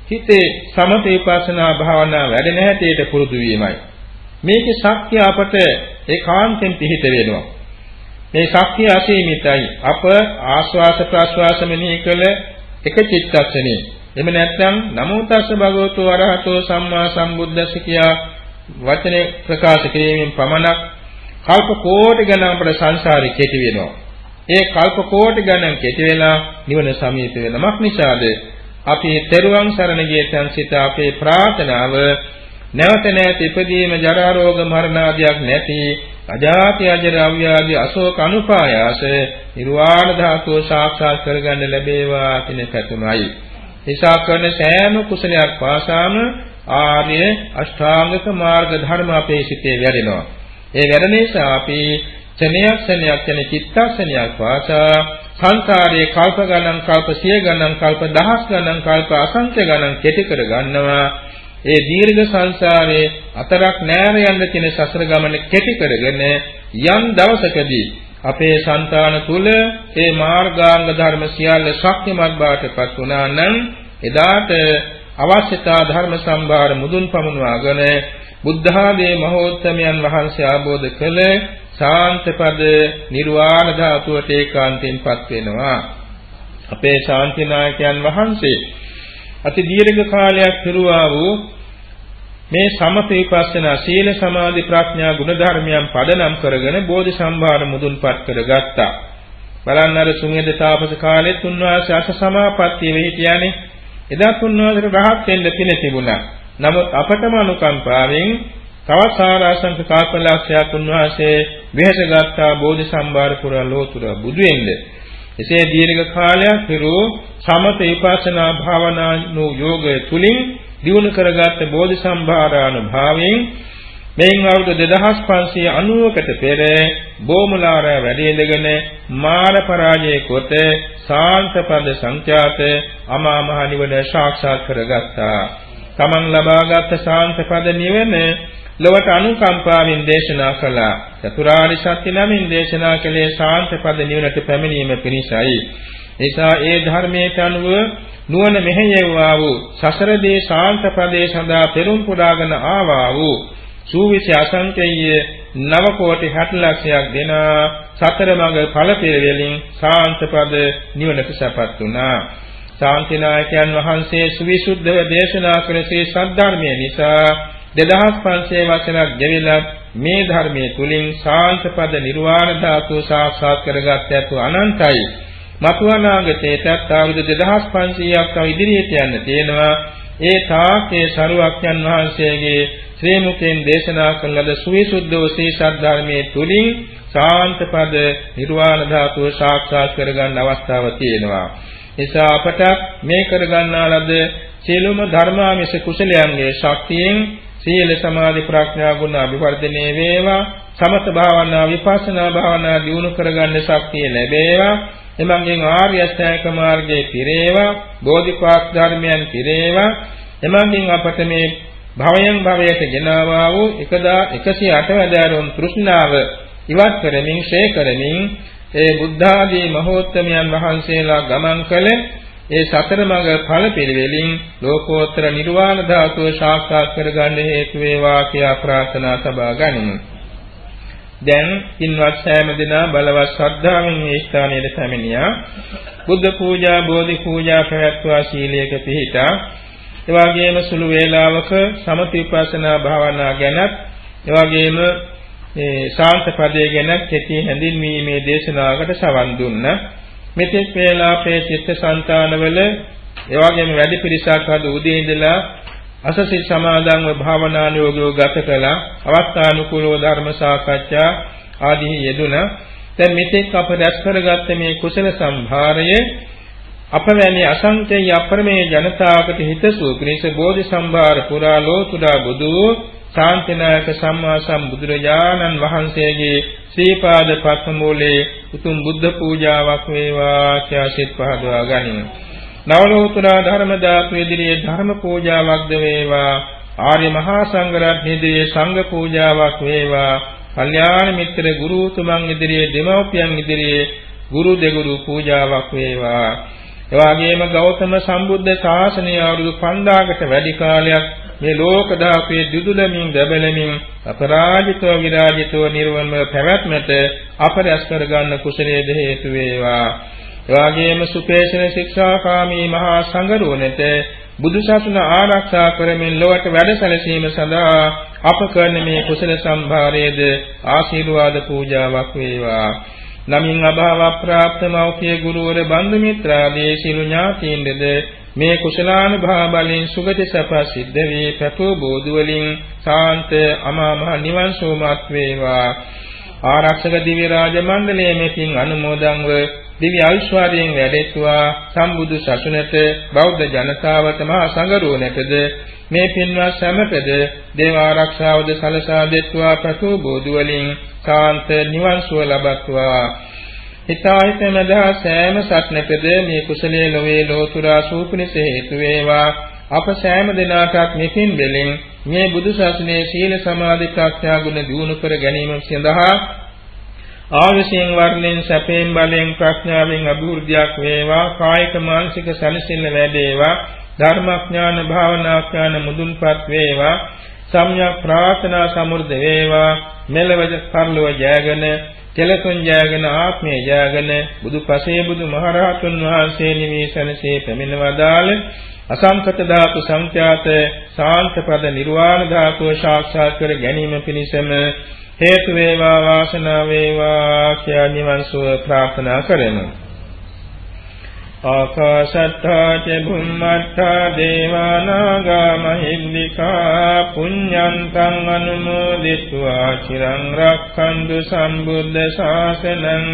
හිතේ සමථ විපස්සනා භාවනා වැඩෙන හැටියට පුරුදු වීමයි. මේකේ ශක්තිය අපට ඒකාන්තයෙන් පිහිට වෙනවා. මේ ශක්තිය අසීමිතයි. අප ආස්වාස ප්‍රාස්වාස මෙනෙහි කළ එක චිත්තක්ෂණේ. එහෙම නැත්නම් නමෝ තස්ස භගවතු වරහතෝ සම්මා සම්බුද්දස්ස කියා වචනේ ප්‍රකාශ කිරීමෙන් පමණක් කල්ප කෝටි ගණන් අපේ සංසාරේ කෙටි වෙනවා. ඒ කල්ප කෝටි ගණන් කෙටි වෙලා නිවන සමීප වෙනමක් නිසාද අපි තෙරුවන් සරණ ගිය තන් සිත අපේ ප්‍රාර්ථනාව නැවත නැවත ඉපදීම ජරා රෝග මරණ ආදියක් නැති අජාති අජර අව්‍යාදී අශෝක අනුපායාස නිර්වාණ ධාතුව සාක්ෂාත් කරගන්න ලැබේවා කියන පැතුමයි. නිසා කරන සෑම කුසලයක් පාසාම ආර්ය අෂ්ටාංගික මාර්ග ධර්ම අපේ සිතේ වැඩෙනවා. ඒ වැඩ නිසා අපි ක්ෂණයක් ක්ෂණයක් යන චිත්තක්ෂණයක් වාසා සංසාරයේ කල්ප ගණන් කල්ප සිය ගණන් කල්ප දහස් ගණන් කල්ප අසංඛ්‍ය ගණන් කෙටි කර ගන්නවා. ඒ දීර්ඝ සංසාරයේ අතරක් නෑර යන්න තියෙන සසර ගමන කෙටි කරගෙන යම් දවසකදී අපේ సంతාන තුල ඒ මාර්ගාංග ධර්ම සියල්ල ශක්තිමත් බවටපත් වුණා නම් එදාට අවශ්‍යතා ධර්ම සම්භාර මුදුන් පමුණවාගෙන බුද්ධ ආදී මහෝත්තමයන් වහන්සේ ආબોධ කළ ශාන්තපද නිර්වාණ ධාතුවට ඒකාන්තයෙන්පත් වෙනවා අපේ ශාන්තිනායකයන් වහන්සේ අති දීර්ඝ කාලයක් පිරුවා වූ මේ සමථ විපස්සනා සීල සමාධි ප්‍රඥා ගුණ ධර්මයන් පදනම් කරගෙන බෝධි සම්භාර මුදුන්පත් කරගත්තා. බලන්න අර සුමේද තාපස කාලෙත් උන්වහන්සේ අස සමාපත්තිය වෙහි කියන්නේ එදා උන්වහන්සේට රහත් වෙන්න පින තිබුණා. නමුත් අපටම අනුකම්පාවෙන් තවත් සාරාංශක කාර්යලක්ෂයක් උන්වහන්සේ වෙහෙසගත්තා බෝධි සම්භාර පුරා ලෝතුර බුදු වෙන්නේ. එසේ දීර්ඝ කාලයක් පෙරෝ සමත විපස්සනා භාවනා නු යෝගය තුලින් දිනු කරගත් බෝධි සම්භාරානුභාවයෙන් මෙයින් අවුරුදු 2590කට පෙර බෝමුලාර වැඩිඳගෙන මාන පරාජය කොට සාන්තපද සංඛ්‍යාත අමා මහ නිවන සාක්ෂාත් කරගත්තා. තමන් ලබාගත් සාන්තපද නිවන ලොවට අනුකම්පාවෙන් දේශනා කළා. චතුරාර්ය සත්‍ය නමින් දේශනා කළේ ශාන්තපද නිවනට පැමිණීම පිණිසයි. නිසා ඒ ධර්මයට අනුව නුවණ මෙහෙයවා වූ සසරදී ශාන්තපදේ සඳහා පෙරම් පුරාගෙන ආවා වූ සූවිසි අසංකේය නව කෝටි 60 ලක්ෂයක් දෙන සතර මඟ ඵල පෙරවලින් ශාන්තපද නිවනට සපත් වුණා. ශාන්තිනායකයන් වහන්සේ සවිසුද්ධව දේශනා කළ ශ්‍රී සද්ධර්මය නිසා 2500 වසරක් ගෙවිලා මේ ධර්මයේ තුලින් ශාන්තපද නිර්වාණ ධාතුව සාක්ෂාත් කරගත් ඇතු අනන්තයි. මතු අනාගතයටත් අවුරුදු 2500ක් තව ඉදිරියට යන්න තියෙනවා. ඒ තාකේ සරුවක්යන් වහන්සේගේ ශ්‍රී මුඛයෙන් දේශනා කළ ලද සුවිසුද්ධ ශ්‍රී සද්ධර්මයේ තුලින් ශාන්තපද නිර්වාණ ධාතුව සාක්ෂාත් කරගන්න අවස්ථාව තියෙනවා. නිසා අපට මේ කරගන්නා ලද සියලුම ධර්මාමිෂ කුසලයන්ගේ ශක්තියෙන් සීල සමාධි ප්‍රඥා ගුණ අභිවර්ධනයේ වේවා. සමත භාවනා විපස්සනා භාවනා දියුණු කරගන්න ශක්තිය ලැබේවා. එමන්ගෙන් ආර්ය අෂ්ටාංග මාර්ගයේ පිරේවා. බෝධිපාක් ධර්මයන් පිරේවා. එමන්ගෙන් අපට මේ භවයෙන් භවයට ගෙනාවා වූ 108 වැදෑරුම් තෘෂ්ණාව ඉවත් කරමින් ශේ කරමින් ඒ බුද්ධ ආදී මහෝත්තමයන් වහන්සේලා ගමන් කළ ඒ සතර මඟ ඵල පිළිවෙලින් ලෝකෝත්තර නිර්වාණ ධාතුව සාක්ෂාත් කරගන්න හේතු වේවා කියා ප්‍රාර්ථනා සබා ගනිමු. දැන් ඉන්වත් සෑම දිනා බලවත් ශ්‍රද්ධාවෙන් මේ ස්ථානයේ පැමිණියා. බුද්ධ පූජා, බෝධි පූජා පැවැත්වා සීලයක පිහිටා. ඒ වගේම සුළු වේලාවක සමති විපස්සනා භාවනා ගැනත් ඒ වගේම මේ ශාන්ත පදයේ ගැන කෙටි හැඳින්වීමේ දේශනාවකට සවන් දුන්නා. මෙතෙක් වේලා අපේ චිත්තසංතානවල එවාගෙම වැඩි පිරිසක් අද උදේ ඉඳලා අසසි සමාදන්ව භාවනානුයෝගව ගත කළා අවස්ථානුකූලව ධර්ම සාකච්ඡා ආදී යෙදුණා දැන් මෙතෙක් අප රැස් කරගත්ත මේ කුසල සම්භාරය අපවැනි අසංකේය අප්‍රමේය ජනතාවකට හිතසුව පිණිස බෝධි සම්භාර පුරා ලෝතුරා බුදු ශාන්තිනායක සම්මා සම්බුදුරජාණන් වහන්සේගේ ශ්‍රීපාද පත්මූලේ උතුම් බුද්ධ පූජාවක් වේවා කියා සිත පහදවා ගනිමු. නවලෝතර ධර්ම දාතු ඉදිරියේ ධර්ම පූජාවක්ද වේවා ආර්ය මහා සංඝරත්න ඉදිරියේ සංඝ පූජාවක් වේවා කල්යාණ මිත්‍ර ගුරුතුමන් ඉදිරියේ දෙමව්පියන් ඉදිරියේ ගුරු දෙගුරු පූජාවක් වේවා එවාගේම ගෞතම සම්බුද්ධ ශාසනය අවුරුදු 5000කට වැඩි කාලයක් මේ ලෝක ධාතුවේ දිදුලමින් දැබලමින් අපරාජිතව විරාජිතව නිර්වන්ව පැවැත්මට අපරස් කරගන්න කුසලයේ හේතු වේවා. එවාගේම සුපේශන ශික්ෂාකාමී මහා සංඝරුවනට බුදුසසුන ආරක්ෂා කරමින් ලොවට වැඩසැලසීම සඳහා අප කරන මේ කුසල සම්භාරයේද ආශිර්වාද පූජාවක් වේවා. නමින් අභාව ප්‍රාප්ත මෞඛ්‍ය ගුරුවර බන්දු මිත්‍රාදී සිළු ඥාතීන්ද මේ කුසලානුභාව බලෙන් සුගති සප සිද්ධ වේ පැතෝ බෝධි වලින් සාන්ත අමා මහ නිවන් සෝමත් වේවා. ආරක්ෂක දිව්‍ය රාජ මණ්ඩලයේ මෙකින් අනුමෝදන්ව දිව්‍ය ඓශ්වර්යයෙන් වැඩෙත්වා සම්බුදු සසුනට බෞද්ධ ජනතාවට මහා සංඝරුවනටද මේ පින්වත් සැමටද දේව ආරක්ෂාවද සලසා දෙත්වා පැතෝ බෝධි වලින් සාන්ත නිවන් සුව ලබත්වා. හිතාහිත මදා සෑම සත්නකද මේ කුසලයේ ලොවේ ලෝතුරා සූපිනිස හේතු වේවා. අප සෑම දිනාටත් මෙකින් දෙලෙන් මේ බුදු සසුනේ සීල සමාධි ප්‍රඥා ගුණ දියුණු කර ගැනීම සඳහා ආයසයෙන් වර්ණයෙන් සැපයෙන් බලයෙන් ප්‍රඥාවෙන් අභිවෘද්ධියක් වේවා. කායික මානසික සැලසෙල්ල වැඩේවා ධර්මඥාන භාවනාඥාන මුදුන්පත් වේවා. සම්‍යක් ප්‍රාර්ථනා සමුර්ධ වේවා. මෙලවද පරලොව ජයගෙන කෙලසුන් ජයගෙන ආත්මය ජයගෙන බුදු පසේ බුදු මහරහතුන් වහන්සේ නිවේසනසේ පැමිණවදාළ අසංකත ධාතු සංඛ්‍යාත සාන්ත පද නිර්වාණ ධාතුව සාක්ෂාත් කර ගැනීම පිණිසම හේතු වේවා වාසනාව වේවා කියා නිවන් සුව ප්‍රාර්ථනා කරමු. ආකාශත්තා ච බුම්මත්තා දේවානාගා මහින්దికා පුඤ්ඤන්තං අනුමෝදිත्वा චිරං රක්ඛන්තු සම්බුද්ධ ශාසනං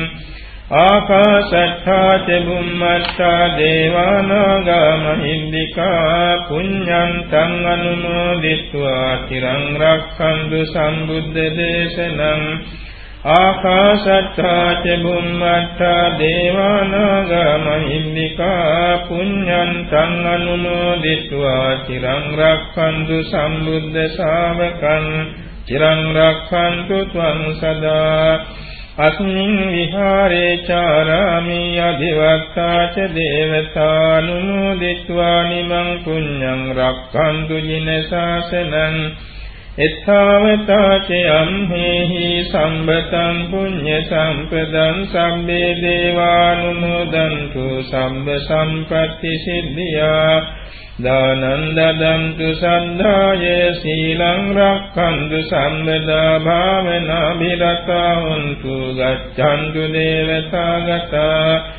ආකාශත්තා ච බුම්මත්තා දේවානාගා මහින්దికා පුඤ්ඤන්තං අනුමෝදිත्वा චිරං රක්ඛන්තු සම්බුද්ධ දේශනං ආකාශත්තා ච බුම්මත්තා දේවානාග මහින්దికා පුඤ්ඤන්තං අනුමෝදිත्वा চিරං රක්ඛන්තු සම්බුද්ධ ශාවකං চিරං රක්ඛන්තු ත්වං සදා අස්මින් විහාරේ චාරාමි අධිවක්ඛා ච දේවතානුමෝදිත्वा නිමං පුඤ්ඤං රක්ඛන්තු ජින ශාසනං එත්තාවතා ච යම්හෙහි සම්බතං පුඤ්ඤ සම්පදං සම්මේ දේවානුමෝදන්තු සම්බ සම්පත්‍ති සිද්ධියා දානං දදන්තු සද්ධාය සීලං රක්ඛන්තු සම්මදා භාවනා බිරතා හොන්තු ගච්ඡන්තු දේවතාගතා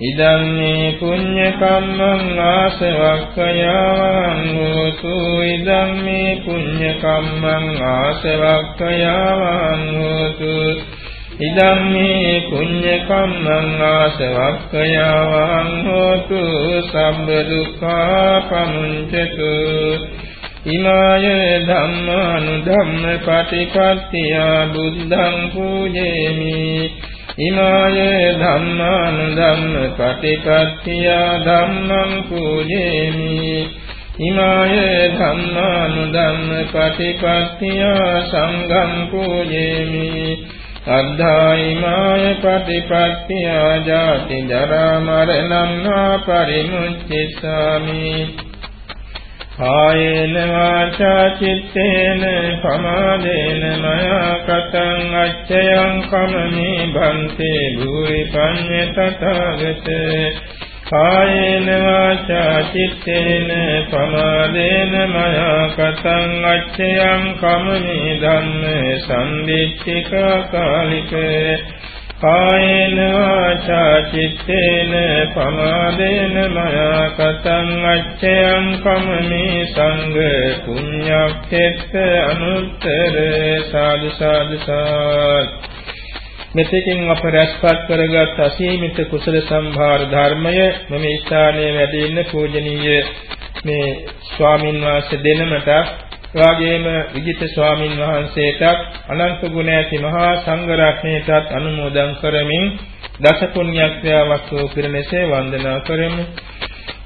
ඉදං මේ පුඤ්ඤ කම්මං ආසවක්ඛයාවං හෝතු ඉදං මේ පුඤ්ඤ කම්මං ආසවක්ඛයාවං හෝතු ඉදම් මේ පුඤ්ඤ කම්මං ආසවක්ඛයාවං හෝතු සම්බ දුක්ඛා පමුඤ්චතු ඉමාය ධම්මානුධම්ම පටිපත්තිය බුද්ධං පූජේමි ඉමාය ධම්මානුධම්ම පටිපත්තිය ධම්මං පූජේමි. ඉමාය ධම්මානුධම්ම පටිපත්තිය සංඝං පූජේමි. අද්ධායිමාය පටිපත්තිය ජාති ජරා මරණං පරිමුච්ඡිසාමි කායේන වාචා චිත්තේන පමාදේන මයා කතං අච්චයං කමමේ භන්තේ භූරි පඤ්ඤ තථාගතේ. කායේන වාචා චිත්තේන පමාදේන මයා කතං අච්චයං කමමේ ධම්ම සම්දිච්චික කාලික කායේන වාචා චිත්තේන පමාදේන මයා කතං අච්චයං කමමේ සංඝ පුඤ්ඤක්ඛෙත් අනුත්තර සාදු සාදු සාදු. මෙතෙකින් අප රැස්පත් කරගත් අසීමිත කුසල සම්භාර ධර්මය මම ස්ථානයේ වැඩ ඉන්න පූජනීය මේ ස්වාමින් වහන්සේ දෙනමට එවාගේම විජිත ස්වාමින් වහන්සේටත් අනන්ත ගුණ ඇති මහා සංඝ රත්නයටත් අනුමෝදන් කරමින් දස පුණ්‍යක්‍රියාවක් වූ පිරිනැසේ වන්දනා කරමු.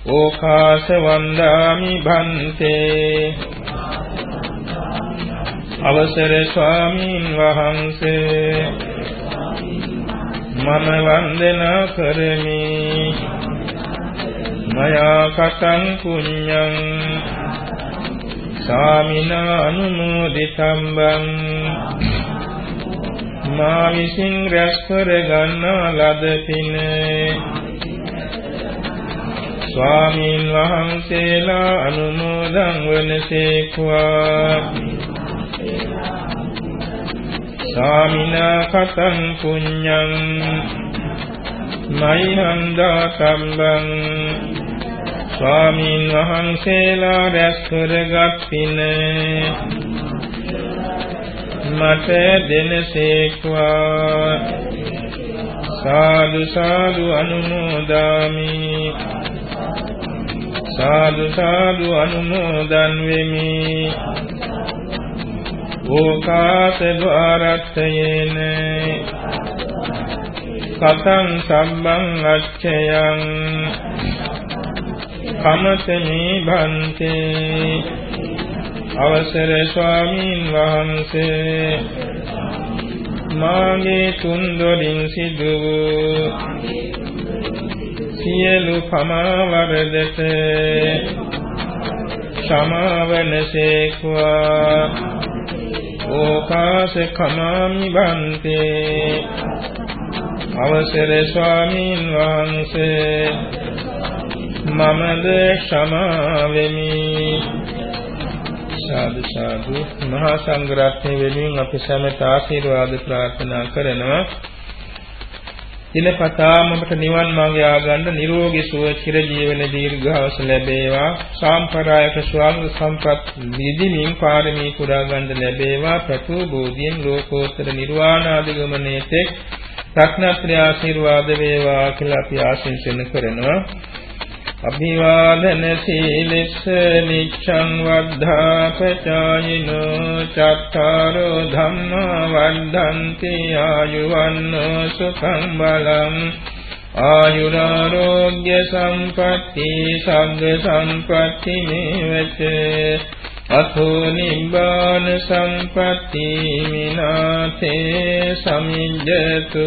ඕකාස වන්දාමි භන්තේ. අවසර ස්වාමීන් වහන්සේ. මම වන්දනා කරමි. මයා කතං පුඤ්ඤං. සාමිනා අනුමෝදිතම්බං. මා විසින් රැස් කර ගන්නා ලද පින. ස්වාමීන් වහන්සේලා අනුමෝදන් වනසේක්වා සාමිනා කතං පුඤ්ඤං. මයිහන්දා සම්බං ස්වාමීන් වහන්සේලා රැස් කරගත් පින මට දෙනසේක්වා. සාදු සාදු අනුමෝදාමි. සාදු සාදු අනුමෝදන් වෙමි. ඕකාස ద్వාරත්තයේන කතං සම්බං අච්ඡයං කමතමේ භන්තේ අවසර ස්වාමීන් වහන්සේ. මාගේ තුන් දොරින් සිදු සියලු පමාවරදට සමාවනසේක්වා ඕකාස කමාමි බන්තේ. අවසර ස්වාමීන් වහන්සේ. මමද ක්ෂමාවෙමි. සාදු සාදු. මහා සංඝරත්නය වෙනුවෙන් අපි සැමට ආශිර්වාද ප්‍රාර්ථනා කරනවා. දිනපතාම ඔබට නිවන් මාර්ගය ආගන්න නිරෝගී සුව චිරජීවන දීර්ඝාස ලැබේවා. සාම්ප්‍රදායක ස්වාමි සම්පත් නිදිමින් පාරමී පුරා ගන්න ලැබේවා. ප්‍රතු බෝධියෙන් ලෝකෝත්තර නිර්වාණ ආදිගමනයේට රත්නත්‍රි ආශිර්වාද වේවා කියලා අපි ආශිර්වාද කරනවා. අභිවාදන සීලස්ස නිච්ඡං වද්ධාපචායිනෝ චත්තාරෝ ධම්මා වද්ධන්ති ආයුවන්නෝ සුඛං බලං ආයුරාෝග්‍ය සම්පatti සග්ග සම්පatti මේවච අතෝ නිබ්බාන සම්පatti මිනාතේ සමිජ්ජතු